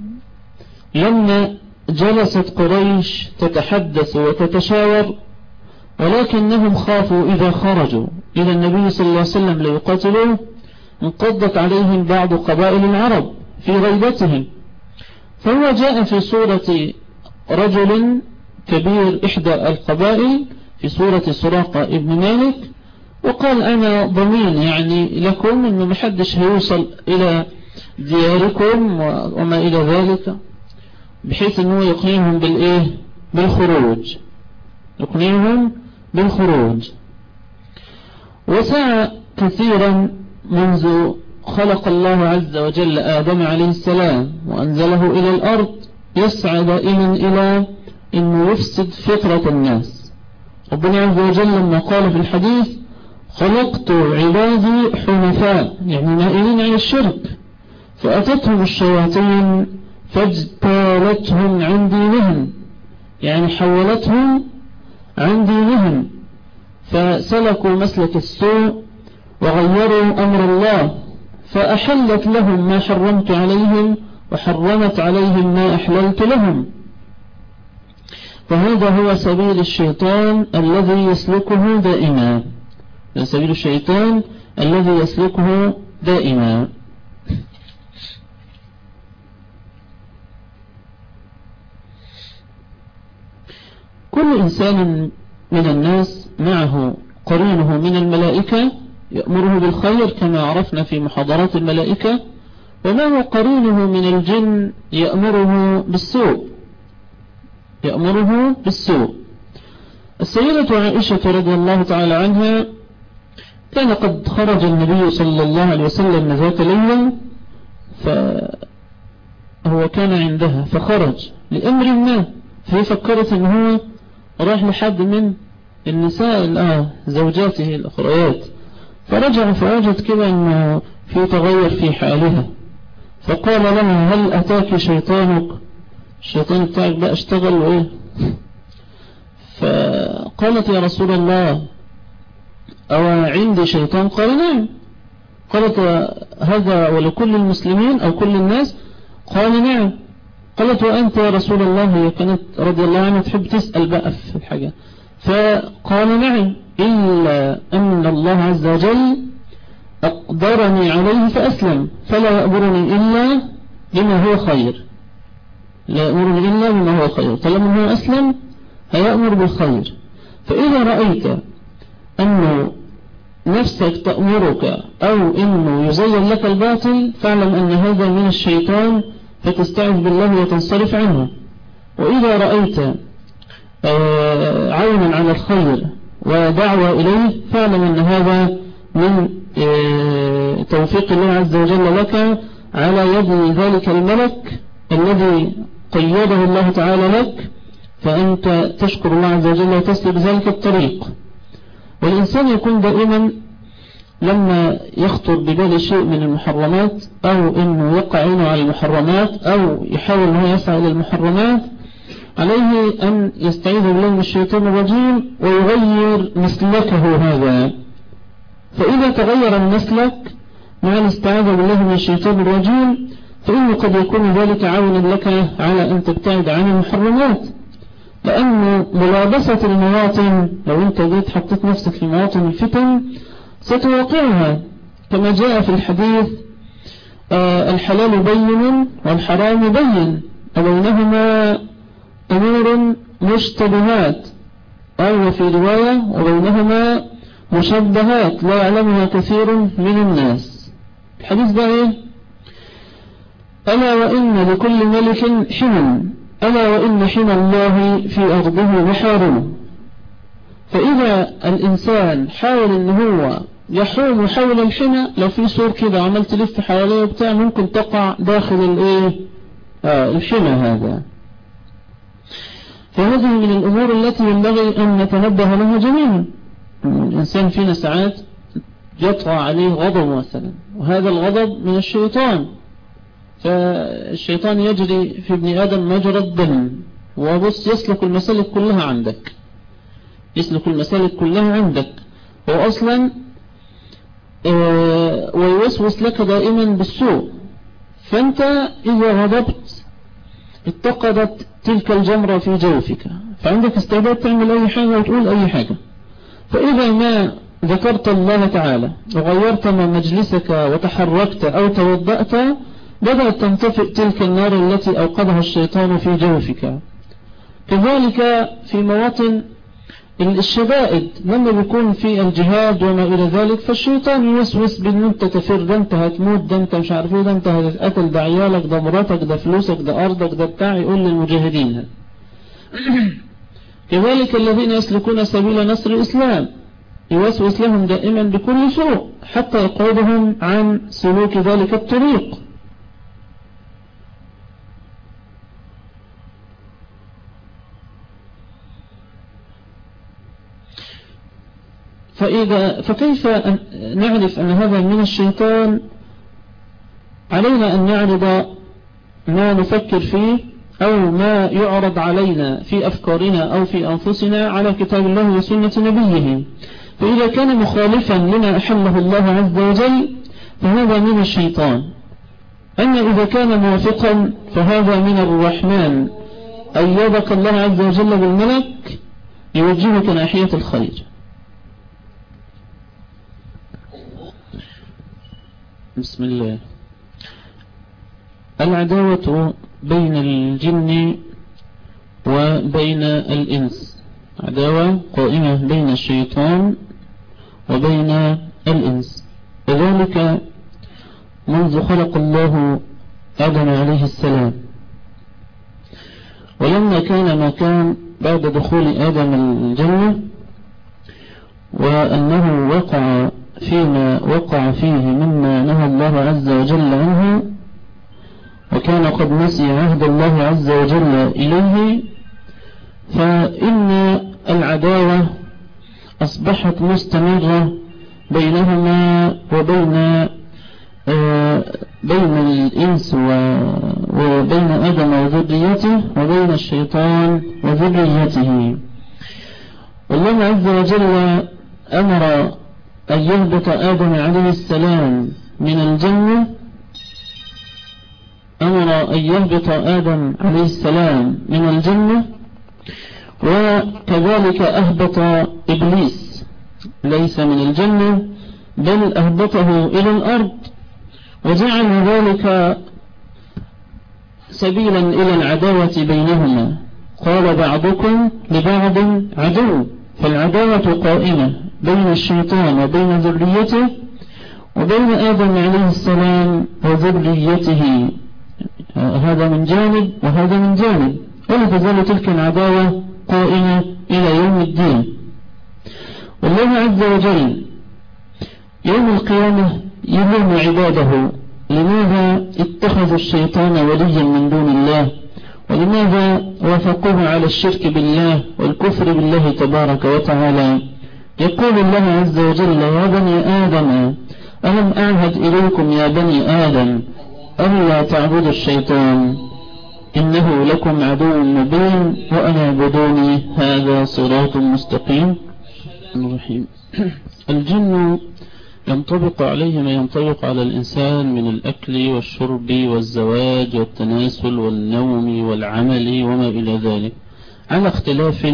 S1: لما جلست قريش تتحدث وتتشاور ولكنهم خافوا إذا خرجوا إلى النبي صلى الله عليه وسلم ليقاتلوه انقضت عليهم بعض قبائل العرب في غيبتهم. فهو جاء في صورة رجل كبير إحدى القبائل في صورة سراقة ابن مالك وقال أنا ضمين يعني لكم أنه محدش هيوصل إلى دياركم وما إلى ذلك. بحيث أنه يقنعهم بالإيه؟ بالخروج. يقنعهم بالخروج. وسعى كثيرا منذ خلق الله عز وجل آدم عليه السلام وأنزله إلى الأرض يسعى دائما إلى أنه يفسد فطرة الناس. ربنا عز وجل لما قال في الحديث خلقت عبادي حنفاء يعني نائلين عن الشرك. فأتتهم الشياطين فاجتالتهم عن دينهم يعني حولتهم عن دينهم فسلكوا مسلك السوء وغيروا أمر الله فأحلت لهم ما حرمت عليهم وحرمت عليهم ما أحللت لهم. فهذا هو سبيل الشيطان الذي يسلكه دائما. سبيل الشيطان الذي يسلكه دائما. كل إنسان من الناس معه قرينه من الملائكة يأمره بالخير كما عرفنا في محاضرات الملائكة ومعه قرينه من الجن يأمره بالسوء يأمره بالسوء. السيدة عائشة رضي الله تعالى عنها كان قد خرج النبي صلى الله عليه وسلم ذات ليلة فهو كان عندها فخرج لأمر ما فهي فكرت أنه راح لحد من النساء آه زوجاته الأخريات. فرجع فوجد كده أنه في تغير في حالها فقال لها هل أتاك شيطانك؟ الشيطان بتاعك بقى اشتغل وإيه؟ فقالت يا رسول الله أو عندي شيطان؟ قال نعم. قالت هذا ولكل المسلمين أو كل الناس؟ قال نعم. قالت وأنت يا رسول الله كانت رضي الله عنها تحب تسأل بقى في الحاجة. فقال نعم إلا أن الله عز وجل أقدرني عليه فأسلم فلا يأمرني إلا بما هو خير. لا يأمرني إلا بما هو خير. طالما هو أسلم؟ هيأمر بالخير. فإذا رأيت أنه نفسك تأمرك أو أنه يزين لك الباطل فاعلم أن هذا من الشيطان فتستعذ بالله وتنصرف عنه. وإذا رأيت آه، عونا على الخير ودعوة إليه فاعلم أن هذا من آه، توفيق الله عز وجل لك على يد ذلك الملك الذي قيده الله تعالى لك فأنت تشكر الله عز وجل وتسلك ذلك الطريق. والإنسان يكون دائما لما يخطر ببال شيء من المحرمات أو أنه يقع عينه على المحرمات أو يحاول أنه يسعى إلى المحرمات عليه أن يستعيذ بالله من الشيطان الرجيم ويغير مسلكه هذا. فإذا تغير المسلك مع الاستعاذة بالله من الشيطان الرجيم فإنه قد يكون ذلك عونا لك على أن تبتعد عن المحرمات. لأن ملابسة المواطن لو أنت جيت حطيت نفسك في مواطن الفتن ستوقعها كما جاء في الحديث آه، الحلال بين والحرام بين وبينهما أمور مشتبهات أو في رواية وبينهما مشبهات لا يعلمها كثير من الناس. الحديث ده إيه؟ ألا وإن لكل ملك حمى ألا وإن حمى الله في أرضه محارم فإذا الإنسان حاول أن هو يحوم حول الحمى لو في سور كده عملت تلف حواليه وبتاع ممكن تقع داخل الإيه؟ آه الحمى هذا. فهذه من الأمور التي ينبغي أن نتنبه لها جميعا. الإنسان فينا ساعات يطغى عليه غضب مثلا وهذا الغضب من الشيطان. فالشيطان يجري في ابن آدم مجرى الدم وبص يسلك المسالك كلها عندك. يسلك المسالك كلها عندك. هو أصلا ويوسوس لك دائما بالسوء. فأنت إذا غضبت اتقدت تلك الجمرة في جوفك. فعندك استعداد تعمل أي حاجة وتقول أي حاجة. فإذا ما ذكرت الله تعالى وغيرت من مجلسك وتحركت أو توضأت بدأت تنطفئ تلك النار التي أوقدها الشيطان في جوفك. كذلك في مواطن الشدائد لما بيكون في الجهاد وما إلى ذلك فالشيطان يوسوس بأن أنت تفر ده أنت هتموت ده أنت مش عارف إيه ده أنت هتتقتل ده عيالك ده مراتك ده فلوسك ده أرضك ده بتاع يقول للمجاهدين. كذلك الذين يسلكون سبيل نصر الإسلام يوسوس لهم دائما بكل سوء حتى يقودهم عن سلوك ذلك الطريق. فإذا فكيف نعرف أن هذا من الشيطان؟ علينا أن نعرض ما نفكر فيه أو ما يعرض علينا في أفكارنا أو في أنفسنا على كتاب الله وسنة نبيه. فإذا كان مخالفا لما أحله الله عز وجل فهذا من الشيطان. أما إذا كان موافقا فهذا من الرحمن. أيضك الله عز وجل بالملك يوجهك ناحية الخير. بسم الله. العداوة بين الجن وبين الإنس. عداوة قائمة بين الشيطان وبين الإنس. وذلك منذ خلق الله آدم عليه السلام. ولما كان ما كان بعد دخول آدم الجنة وأنه وقع فيما وقع فيه مما نهى الله عز وجل عنه وكان قد نسي عهد الله عز وجل إليه فإن العداوة أصبحت مستمرة بينهما وبين آه، بين الإنس وبين آدم وذريته وبين الشيطان وذريته. والله عز وجل أمر أن يهبط آدم عليه السلام من الجنة. أمر أن يهبط آدم عليه السلام من الجنة. وكذلك أهبط إبليس ليس من الجنة بل أهبطه إلى الأرض. وجعل ذلك سبيلا إلى العداوة بينهما. قال بعضكم لبعض عدو فالعداوة قائمة. بين الشيطان وبين ذريته وبين آدم عليه السلام وذريته. هذا من جانب وهذا من جانب. ولا تزال تلك العداوة قائمة إلى يوم الدين. والله عز وجل يوم القيامة يلوم عباده. لماذا اتخذوا الشيطان وليا من دون الله؟ ولماذا وافقوه على الشرك بالله والكفر بالله تبارك وتعالى؟ يقول الله عز وجل يا بني آدم ألم أعهد إليكم يا بني آدم؟ ألا تعبدوا الشيطان؟ إنه لكم عدو مبين وأن اعبدوني هذا صراط مستقيم. الرحيم. الجن ينطبق عليه ما ينطبق على الإنسان من الأكل والشرب والزواج والتناسل والنوم والعمل وما إلى ذلك. على اختلاف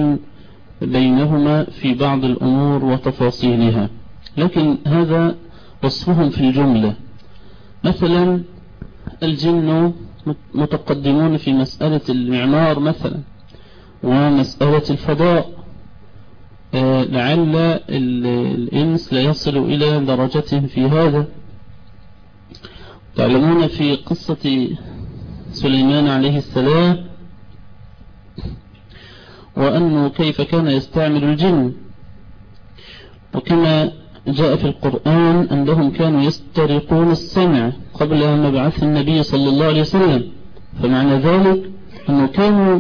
S1: بينهما في بعض الأمور وتفاصيلها. لكن هذا وصفهم في الجملة. مثلا الجن متقدمون في مسألة المعمار مثلا ومسألة الفضاء. آه، لعل الإنس لا يصل إلى درجة في هذا. تعلمون في قصة سليمان عليه السلام وأنه كيف كان يستعمل الجن. وكما جاء في القرآن أنهم كانوا يسترقون السمع قبل مبعث النبي صلى الله عليه وسلم. فمعنى ذلك أنه كانوا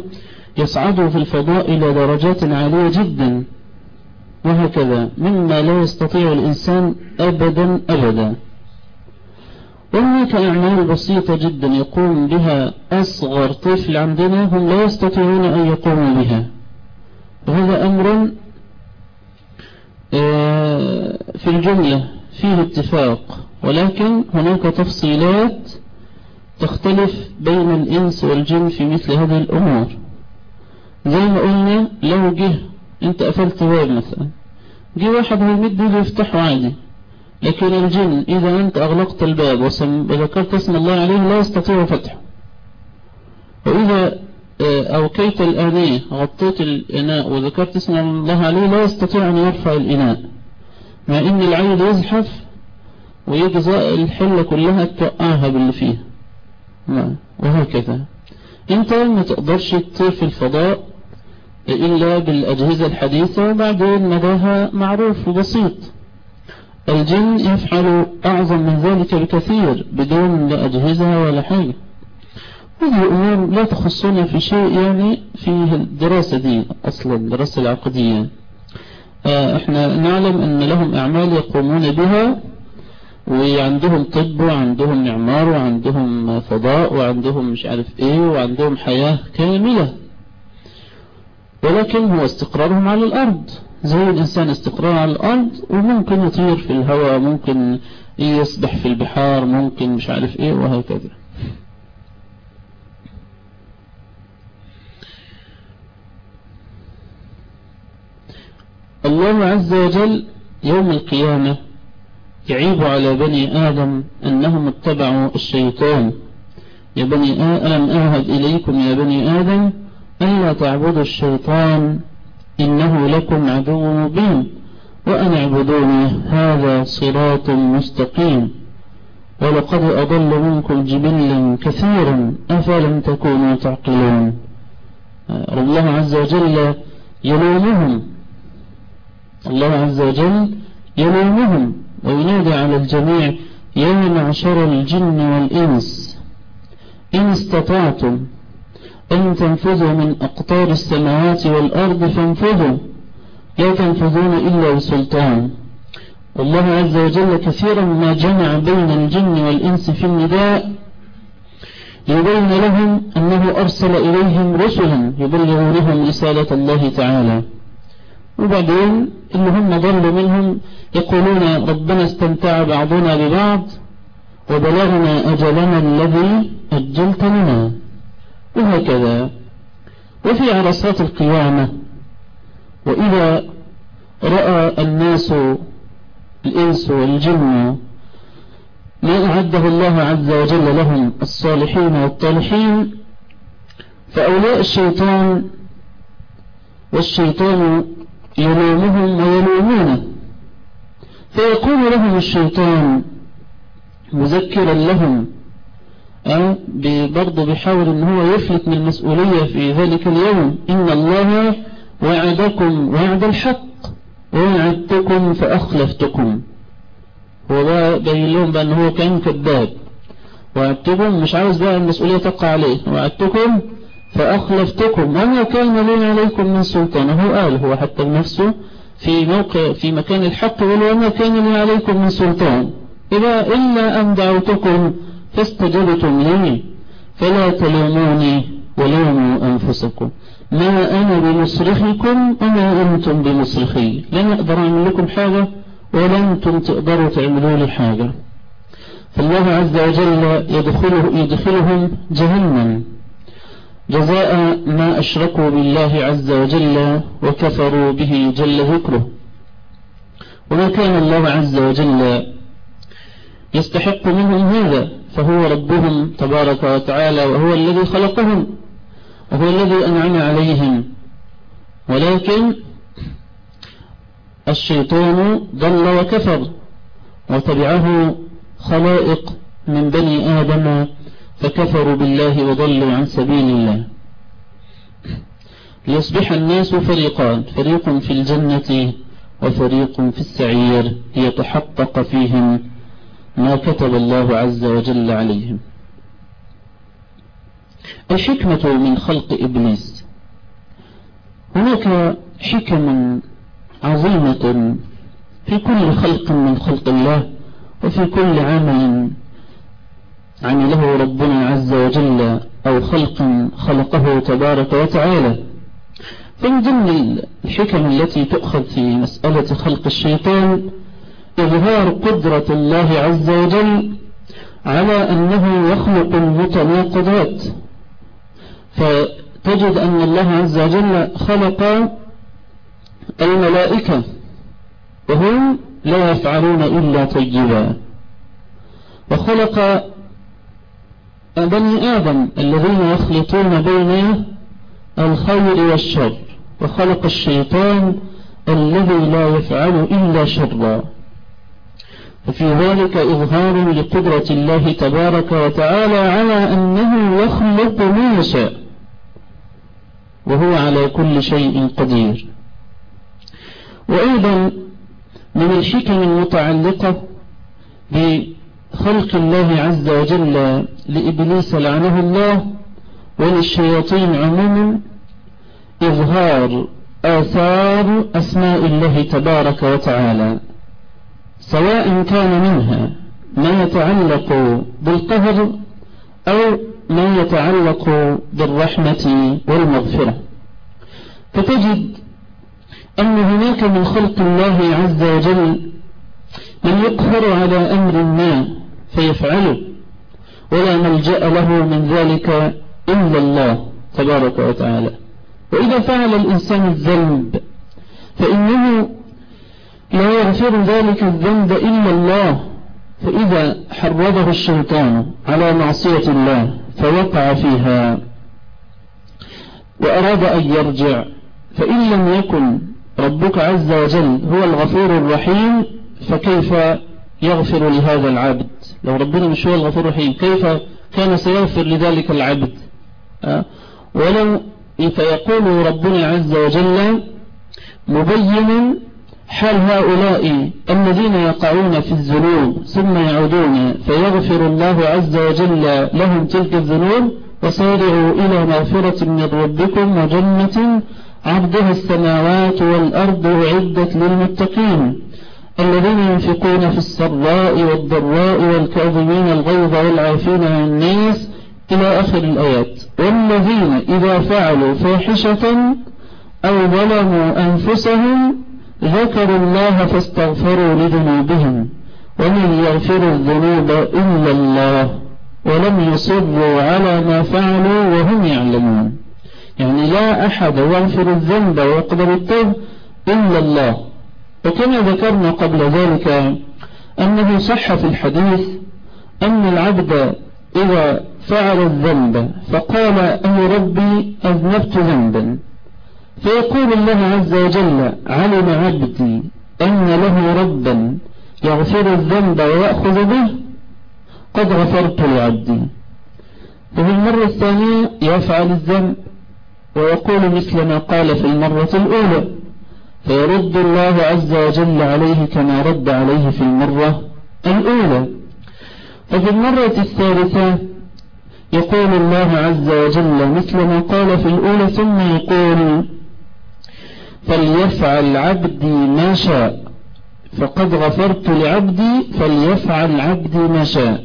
S1: يصعدوا في الفضاء إلى درجات عالية جدا. وهكذا مما لا يستطيع الإنسان أبدا أبدا. وهناك أعمال بسيطة جدا يقوم بها أصغر طفل عندنا هم لا يستطيعون أن يقوموا بها. وهذا أمر آه، في الجملة فيه اتفاق ولكن هناك تفصيلات تختلف بين الإنس والجن في مثل هذه الأمور. زي ما قلنا لو جه أنت قفلت باب مثلا جه واحد هيمد يده يفتحه عادي. لكن الجن إذا أنت أغلقت الباب وذكرت اسم الله عليه لا يستطيع فتحه. وإذا أوكيت الآنية غطيت الإناء وذكرت اسم الله عليه لا يستطيع أن يرفع الإناء. مع إن العين يزحف ويجزاء الحلة كلها توقعها باللي فيها. وهكذا. أنت ما تقدرش تطير في الفضاء إلا بالأجهزة الحديثة وبعدين مداها معروف وبسيط. الجن يفعل أعظم من ذلك بكثير بدون لا أجهزة ولا حاجة. هذه أمور لا تخصنا في شيء يعني في الدراسة دي أصلا الدراسة العقدية. آه، إحنا نعلم أن لهم أعمال يقومون بها وعندهم طب وعندهم معمار وعندهم فضاء وعندهم مش عارف إيه وعندهم حياة كاملة. ولكن هو استقرارهم على الأرض. زي الإنسان استقرار على الأرض وممكن يطير في الهواء ممكن يسبح في البحار ممكن مش عارف إيه وهكذا. الله عز وجل يوم القيامة يعيب على بني آدم أنهم اتبعوا الشيطان. يا بني آدم أعهد إليكم يا بني آدم ألا تعبدوا الشيطان إنه لكم عدو مبين وأن اعبدوني هذا صراط مستقيم. ولقد أضل منكم جبلا كثيرا أفلم تكونوا تعقلون. الله عز وجل يلومهم الله عز وجل يلومهم وينادي على الجميع يا معشر الجن والإنس إن استطعتم أن تنفذوا من أقطار السماوات والأرض فانفذوا لا تنفذون إلا بسلطان. والله عز وجل كثيرا ما جمع بين الجن والإنس في النداء يبين لهم أنه أرسل إليهم رسلا يبلغ لهم رسالة الله تعالى. وبعدين اللي هم ضلوا منهم يقولون ربنا استمتع بعضنا ببعض وبلغنا أجلنا الذي أجلت لنا وهكذا. وفي عرصات القيامة وإذا رأى الناس الإنس والجن ما أعده الله عز وجل لهم الصالحين والطالحين فأولاء الشيطان والشيطان يلومهم ويلومونه فيقول لهم الشيطان مذكرا لهم أو برضه بيحاول إن هو يفلت من المسؤولية في ذلك اليوم. إن الله وعدكم وعد الحق ووعدتكم فأخلفتكم. هو بقى لهم بأن هو كان كذاب. وعدتكم مش عاوز بقى المسؤولية تقع عليه. وعدتكم فأخلفتكم وما كان لي عليكم من سلطان هو قال هو حتى بنفسه في موقع في مكان الحق وما كان لي عليكم من سلطان. إذا إلا أن دعوتكم فاستجبتم لي فلا تلوموني ولوموا أنفسكم. ما أنا بمصرخكم وما أنتم بمصرخي. لن أقدر أعمل لكم حاجة ولا أنتم تقدروا تعملوا لي حاجة. فالله عز وجل يدخله يدخلهم جهنم. جزاء ما أشركوا بالله عز وجل وكفروا به جل ذكره. وما كان الله عز وجل يستحق منهم هذا فهو ربهم تبارك وتعالى وهو الذي خلقهم وهو الذي أنعم عليهم. ولكن الشيطان ضل وكفر وتبعه خلائق من بني آدم فكفروا بالله وضلوا عن سبيل الله. ليصبح الناس فريقان فريق في الجنة وفريق في السعير ليتحقق فيهم ما كتب الله عز وجل عليهم. الحكمة من خلق إبليس. هناك حكم عظيمة في كل خلق من خلق الله وفي كل عمل عمله ربنا عز وجل أو خلق خلقه تبارك وتعالى. من ضمن الحكم التي تؤخذ في مسألة خلق الشيطان. إظهار قدرة الله عز وجل على أنه يخلق المتناقضات. فتجد أن الله عز وجل خلق الملائكة وهم لا يفعلون إلا طيبا. وخلق بني آدم الذين يخلطون بين الخير والشر وخلق الشيطان الذي لا يفعل إلا شرا وفي ذلك إظهار لقدرة الله تبارك وتعالى على أنه يخلق ما يشاء وهو على كل شيء قدير. وأيضا من الحكم المتعلقة بخلق الله عز وجل لإبليس لعنه الله وللشياطين عموما إظهار آثار أسماء الله تبارك وتعالى سواء كان منها ما يتعلق بالقهر أو ما يتعلق بالرحمة والمغفرة. فتجد أن هناك من خلق الله عز وجل من يقهر على أمر ما فيفعله ولا ملجأ له من ذلك إلا الله تبارك وتعالى. وإذا فعل الإنسان الذنب فإنه لا يغفر ذلك الذنب إلا الله. فإذا حرضه الشيطان على معصية الله فوقع فيها وأراد أن يرجع. فإن لم يكن ربك عز وجل هو الغفور الرحيم فكيف يغفر لهذا العبد. لو ربنا مش هو الغفور الرحيم كيف كان سيغفر لذلك العبد؟ أه؟ ولو فيقول ربنا عز وجل مبينا حال هؤلاء الذين يقعون في الذنوب ثم يعودون فيغفر الله عز وجل لهم تلك الذنوب؟ وسارعوا إلى مغفرة من ربكم وجنة عرضها السماوات والأرض أعدت للمتقين. الذين ينفقون في السراء والضراء والكاظمين الغيظ والعافين عن الناس إلى آخر الآيات. والذين إذا فعلوا فاحشة أو ظلموا أنفسهم ذكروا الله فاستغفروا لذنوبهم ومن يغفر الذنوب إلا الله ولم يصروا على ما فعلوا وهم يعلمون. يعني لا أحد يغفر الذنب ويقبل التوب إلا الله. وكما ذكرنا قبل ذلك أنه صح في الحديث أن العبد إذا فعل الذنب فقال أي ربي أذنبت ذنبا. فيقول الله عز وجل علم عبدي أن له ربا يغفر الذنب ويأخذ به قد غفرت لعبدي. وفي المرة الثانية يفعل الذنب ويقول مثل ما قال في المرة الأولى فيرد الله عز وجل عليه كما رد عليه في المرة الأولى. وفي المرة الثالثة يقول الله عز وجل مثل ما قال في الأولى ثم يقول فليفعل عبدي ما شاء. فقد غفرت لعبدي فليفعل عبدي ما شاء.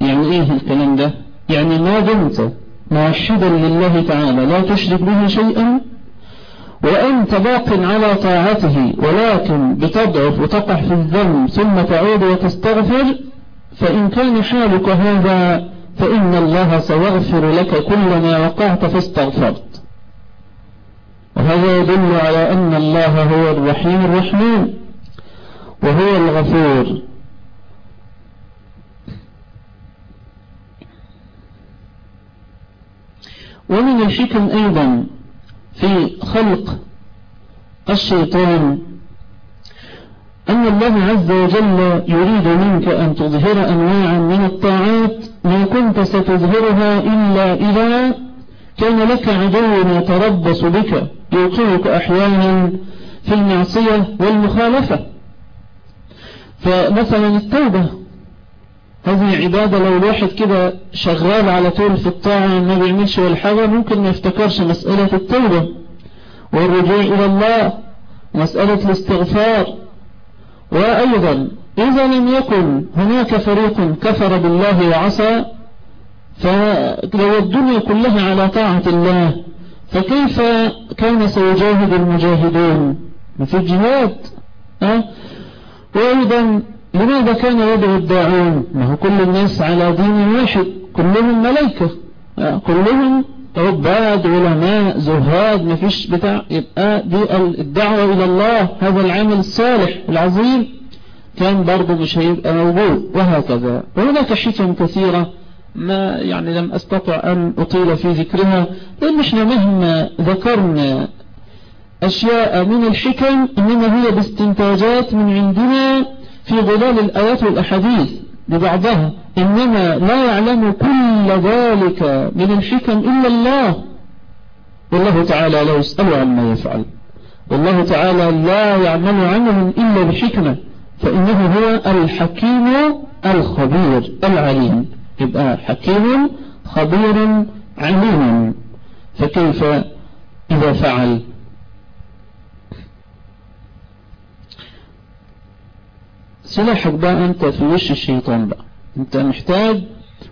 S1: يعني إيه الكلام ده؟ يعني ما دمت موحدا لله تعالى لا تشرك به شيئا وأنت باق على طاعته ولكن بتضعف وتقع في الذنب ثم تعود وتستغفر فإن كان حالك هذا فإن الله سيغفر لك كل ما وقعت فاستغفرت. وهذا يدل على أن الله هو الرحيم الرحمن وهو الغفور. ومن الحكم أيضا في خلق الشيطان أن الله عز وجل يريد منك أن تظهر أنواعا من الطاعات ما كنت ستظهرها إلا إذا كان لك عدو يتربص بك يوقعك أحيانا في المعصية والمخالفة. فمثلا التوبة هذه عبادة لو الواحد كده شغال على طول في الطاعة ما بيعملش ولا حاجة ممكن ما يفتكرش مسألة التوبة والرجوع إلى الله مسألة الاستغفار وأيضا إذا لم يكن هناك فريق كفر بالله وعصى فلو الدنيا كلها على طاعة الله فكيف كان سيجاهد المجاهدون في الجهاد أه؟ وأيضا لماذا كان يدعو الداعون؟ ما هو كل الناس على دين واحد كلهم ملائكة. أه؟ كلهم عباد علماء زهاد ما فيش بتاع. يبقى دي الدعوة إلى الله هذا العمل الصالح العظيم. كان برضه مش هيبقى موجود وهكذا. وهناك حكم كثيرة ما يعني لم أستطع أن أطيل في ذكرها لأن إحنا مهما ذكرنا أشياء من الحكم إنما هي باستنتاجات من عندنا. في ظلال الآيات والأحاديث ببعضها إنما لا يعلم كل ذلك من الحكم إلا الله. والله تعالى لا يسأل عما يفعل. والله تعالى لا يعمل عنه إلا بحكمة. فإنه هو الحكيم الخبير العليم. يبقى حكيم خبير عليم. فكيف إذا فعل سلاحك بقى أنت في وش الشيطان بقى؟ أنت محتاج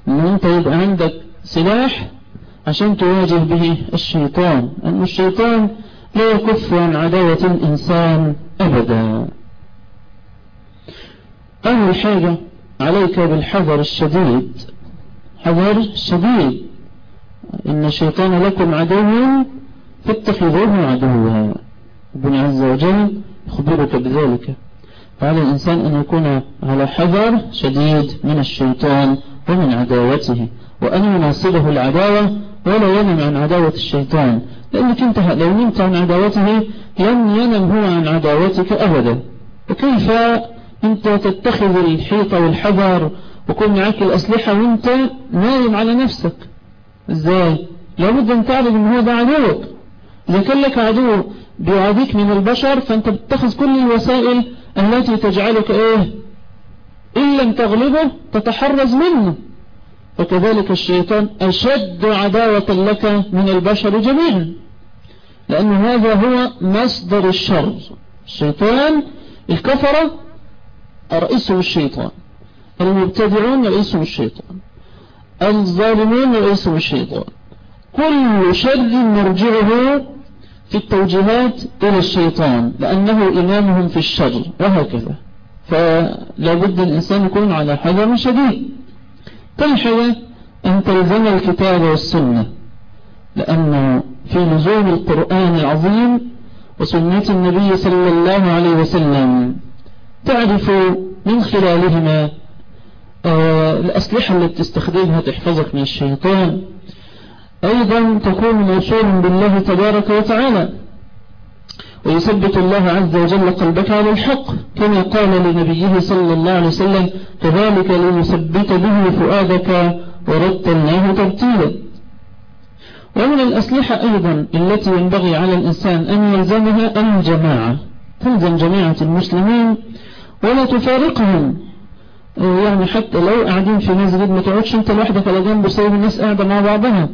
S1: أن أنت يبقى عندك سلاح عشان تواجه به الشيطان أن الشيطان لا يكف عن عداوة الإنسان أبدا. أول حاجة عليك بالحذر الشديد حذر شديد. إن الشيطان لكم عدو فاتخذوه عدوا. ربنا عز وجل يخبرك بذلك. فعلى الإنسان أن يكون على حذر شديد من الشيطان ومن عداوته وأن يناصبه العداوة ولا ينم عن عداوة الشيطان لأنك أنت لو نمت عن عداوته لن ينم هو عن عداوتك أبدا. وكيف أنت تتخذ الحيطة والحذر وكون معك الأسلحة وأنت نايم على نفسك؟ إزاي؟ لابد أن تعرف ان ده عدوك. إذا كان لك عدو بيعاديك من البشر فأنت بتتخذ كل الوسائل التي تجعلك إيه؟ إن لم تغلبه تتحرز منه. وكذلك الشيطان أشد عداوة لك من البشر جميعا. لأن هذا هو مصدر الشر. الشيطان الكفرة رئيسه الشيطان. المبتدعون رئيسهم الشيطان. الظالمون رئيسهم الشيطان. كل شر مرجعه في التوجيهات إلى الشيطان لأنه إمامهم في الشر وهكذا. فلا بد الإنسان يكون على حذر شديد. كل حاجة أن تلزم الكتاب والسنة لأنه في لزوم القرآن العظيم وسنة النبي صلى الله عليه وسلم تعرف من خلالهما آه الأسلحة التي تستخدمها تحفظك من الشيطان. أيضا تكون موصولا بالله تبارك وتعالى ويثبت الله عز وجل قلبك على الحق كما قال لنبيه صلى الله عليه وسلم كذلك لنثبت به فؤادك ورتلناه ترتيلا. ومن الأسلحة أيضا التي ينبغي على الإنسان أن يلزمها الجماعة تلزم جماعة المسلمين ولا تفارقهم. يعني حتى لو قاعدين في مسجد ما تقعدش أنت لوحدك على جنب وسايب الناس قاعدة مع بعضها.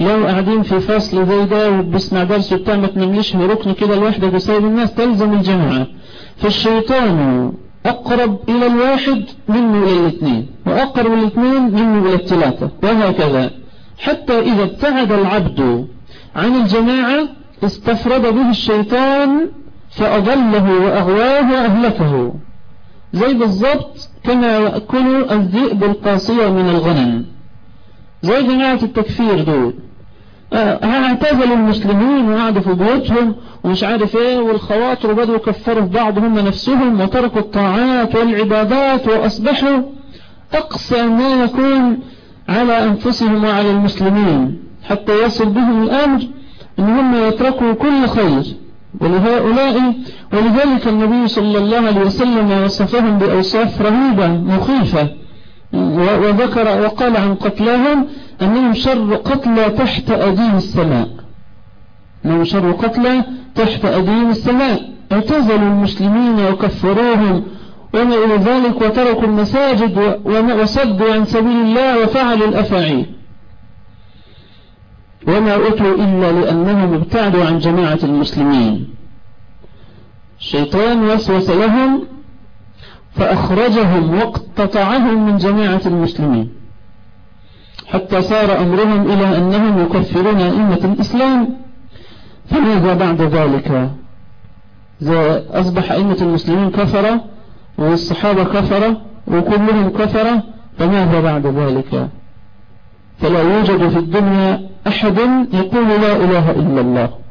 S1: لو قاعدين في فصل زي ده وبسمع درس وبتاع ما تنمليش ركن كده لوحدك وسايب الناس تلزم الجماعة. فالشيطان أقرب إلى الواحد منه إلى الاثنين وأقرب الاثنين منه إلى الثلاثة وهكذا. حتى إذا ابتعد العبد عن الجماعة استفرد به الشيطان فأضله وأغواه وأهلكه. زي بالضبط كما يأكل الذئب القاصية من الغنم. زي جماعة التكفير دول. اعتزلوا المسلمين وقعدوا في بيوتهم ومش عارف إيه والخواطر بدوا يكفروا في بعض هم نفسهم وتركوا الطاعات والعبادات وأصبحوا اقسى ما يكون على أنفسهم وعلى المسلمين. حتى يصل بهم الأمر أن هم يتركوا كل خير. ولهؤلاء ولذلك النبي صلى الله عليه وسلم وصفهم بأوصاف رهيبة مخيفة. وذكر وقال عن قتلاهم أنهم شر قتلى تحت أديم السماء. أنهم شر قتلى تحت أديم السماء. اعتزلوا المسلمين وكفروهم وما إلى ذلك وتركوا المساجد وصدوا عن سبيل الله وفعلوا الأفاعيل. وما أتوا إلا لأنهم ابتعدوا عن جماعة المسلمين. الشيطان وسوس لهم فأخرجهم واقتطعهم من جماعة المسلمين. حتى صار أمرهم إلى أنهم يكفرون أئمة الإسلام. فماذا بعد ذلك؟ أصبح أئمة المسلمين كفرة والصحابة كفرة وكلهم كفرة. فماذا بعد ذلك؟ فلا يوجد في الدنيا أحد يقول لا إله إلا الله.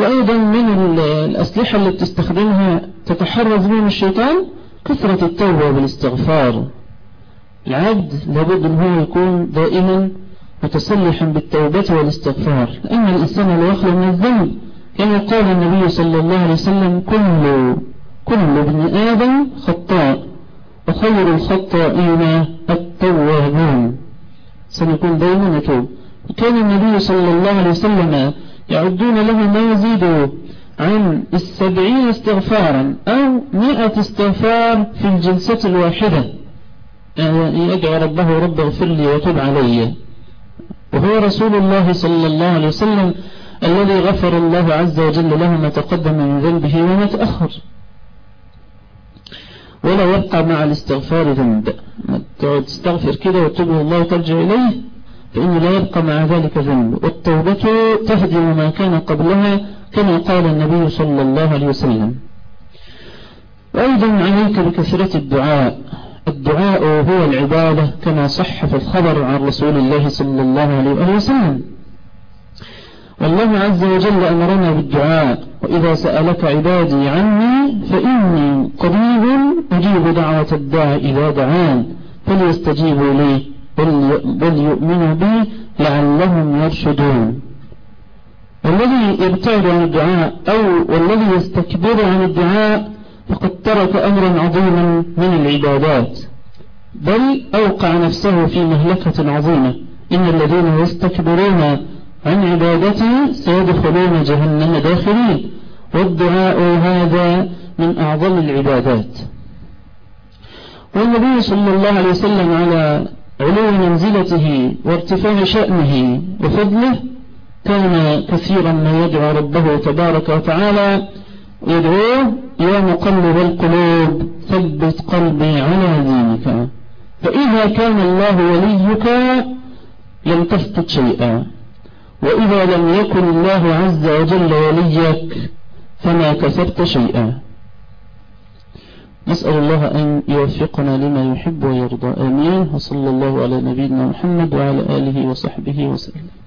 S1: وأيضا من الأسلحة التي تستخدمها تتحرز من الشيطان كثرة التوبة والاستغفار. العبد لابد أن هو يكون دائما متسلحا بالتوبة والاستغفار. لأن الإنسان لا يخلو من الذنب. كما قال النبي صلى الله عليه وسلم كل كل ابن آدم خطاء. وخير الخطائين التوابون. سنكون دائما نتوب. وكان النبي صلى الله عليه وسلم يعدون له ما يزيد عن السبعين استغفارا أو مئة استغفار في الجلسة الواحدة. يعني يدعو ربه رب اغفر لي وتب علي. وهو رسول الله صلى الله عليه وسلم الذي غفر الله عز وجل له ما تقدم من ذنبه وما تأخر. ولا يبقى مع الاستغفار ذنب. تستغفر كده وتبه الله وترجع إليه. فإنه لا يبقى مع ذلك ذنب. والتوبة تهدم ما كان قبلها كما قال النبي صلى الله عليه وسلم. وأيضا عليك بكثرة الدعاء. الدعاء هو العبادة كما صح في الخبر عن رسول الله صلى الله عليه وسلم. والله عز وجل أمرنا بالدعاء. وإذا سألك عبادي عني فإني قريب أجيب دعوة الداع إذا دعان. فليستجيبوا لي. بل يؤمنوا بي لعلهم يرشدون. والذي يبتعد عن الدعاء أو والذي يستكبر عن الدعاء فقد ترك أمرا عظيما من العبادات. بل أوقع نفسه في مهلكة عظيمة. إن الذين يستكبرون عن عبادته سيدخلون جهنم داخلين. والدعاء هذا من أعظم العبادات. والنبي صلى الله عليه وسلم على علو منزلته وارتفاع شأنه وفضله كان كثيرا ما يدعو ربه تبارك وتعالى يدعوه يا مقلب القلوب ثبت قلبي على دينك. فإذا كان الله وليك لم تفقد شيئا. وإذا لم يكن الله عز وجل وليك فما كسبت شيئا. نسأل الله أن يوفقنا لما يحب ويرضى. آمين. وصلى الله على نبينا محمد وعلى آله وصحبه وسلم.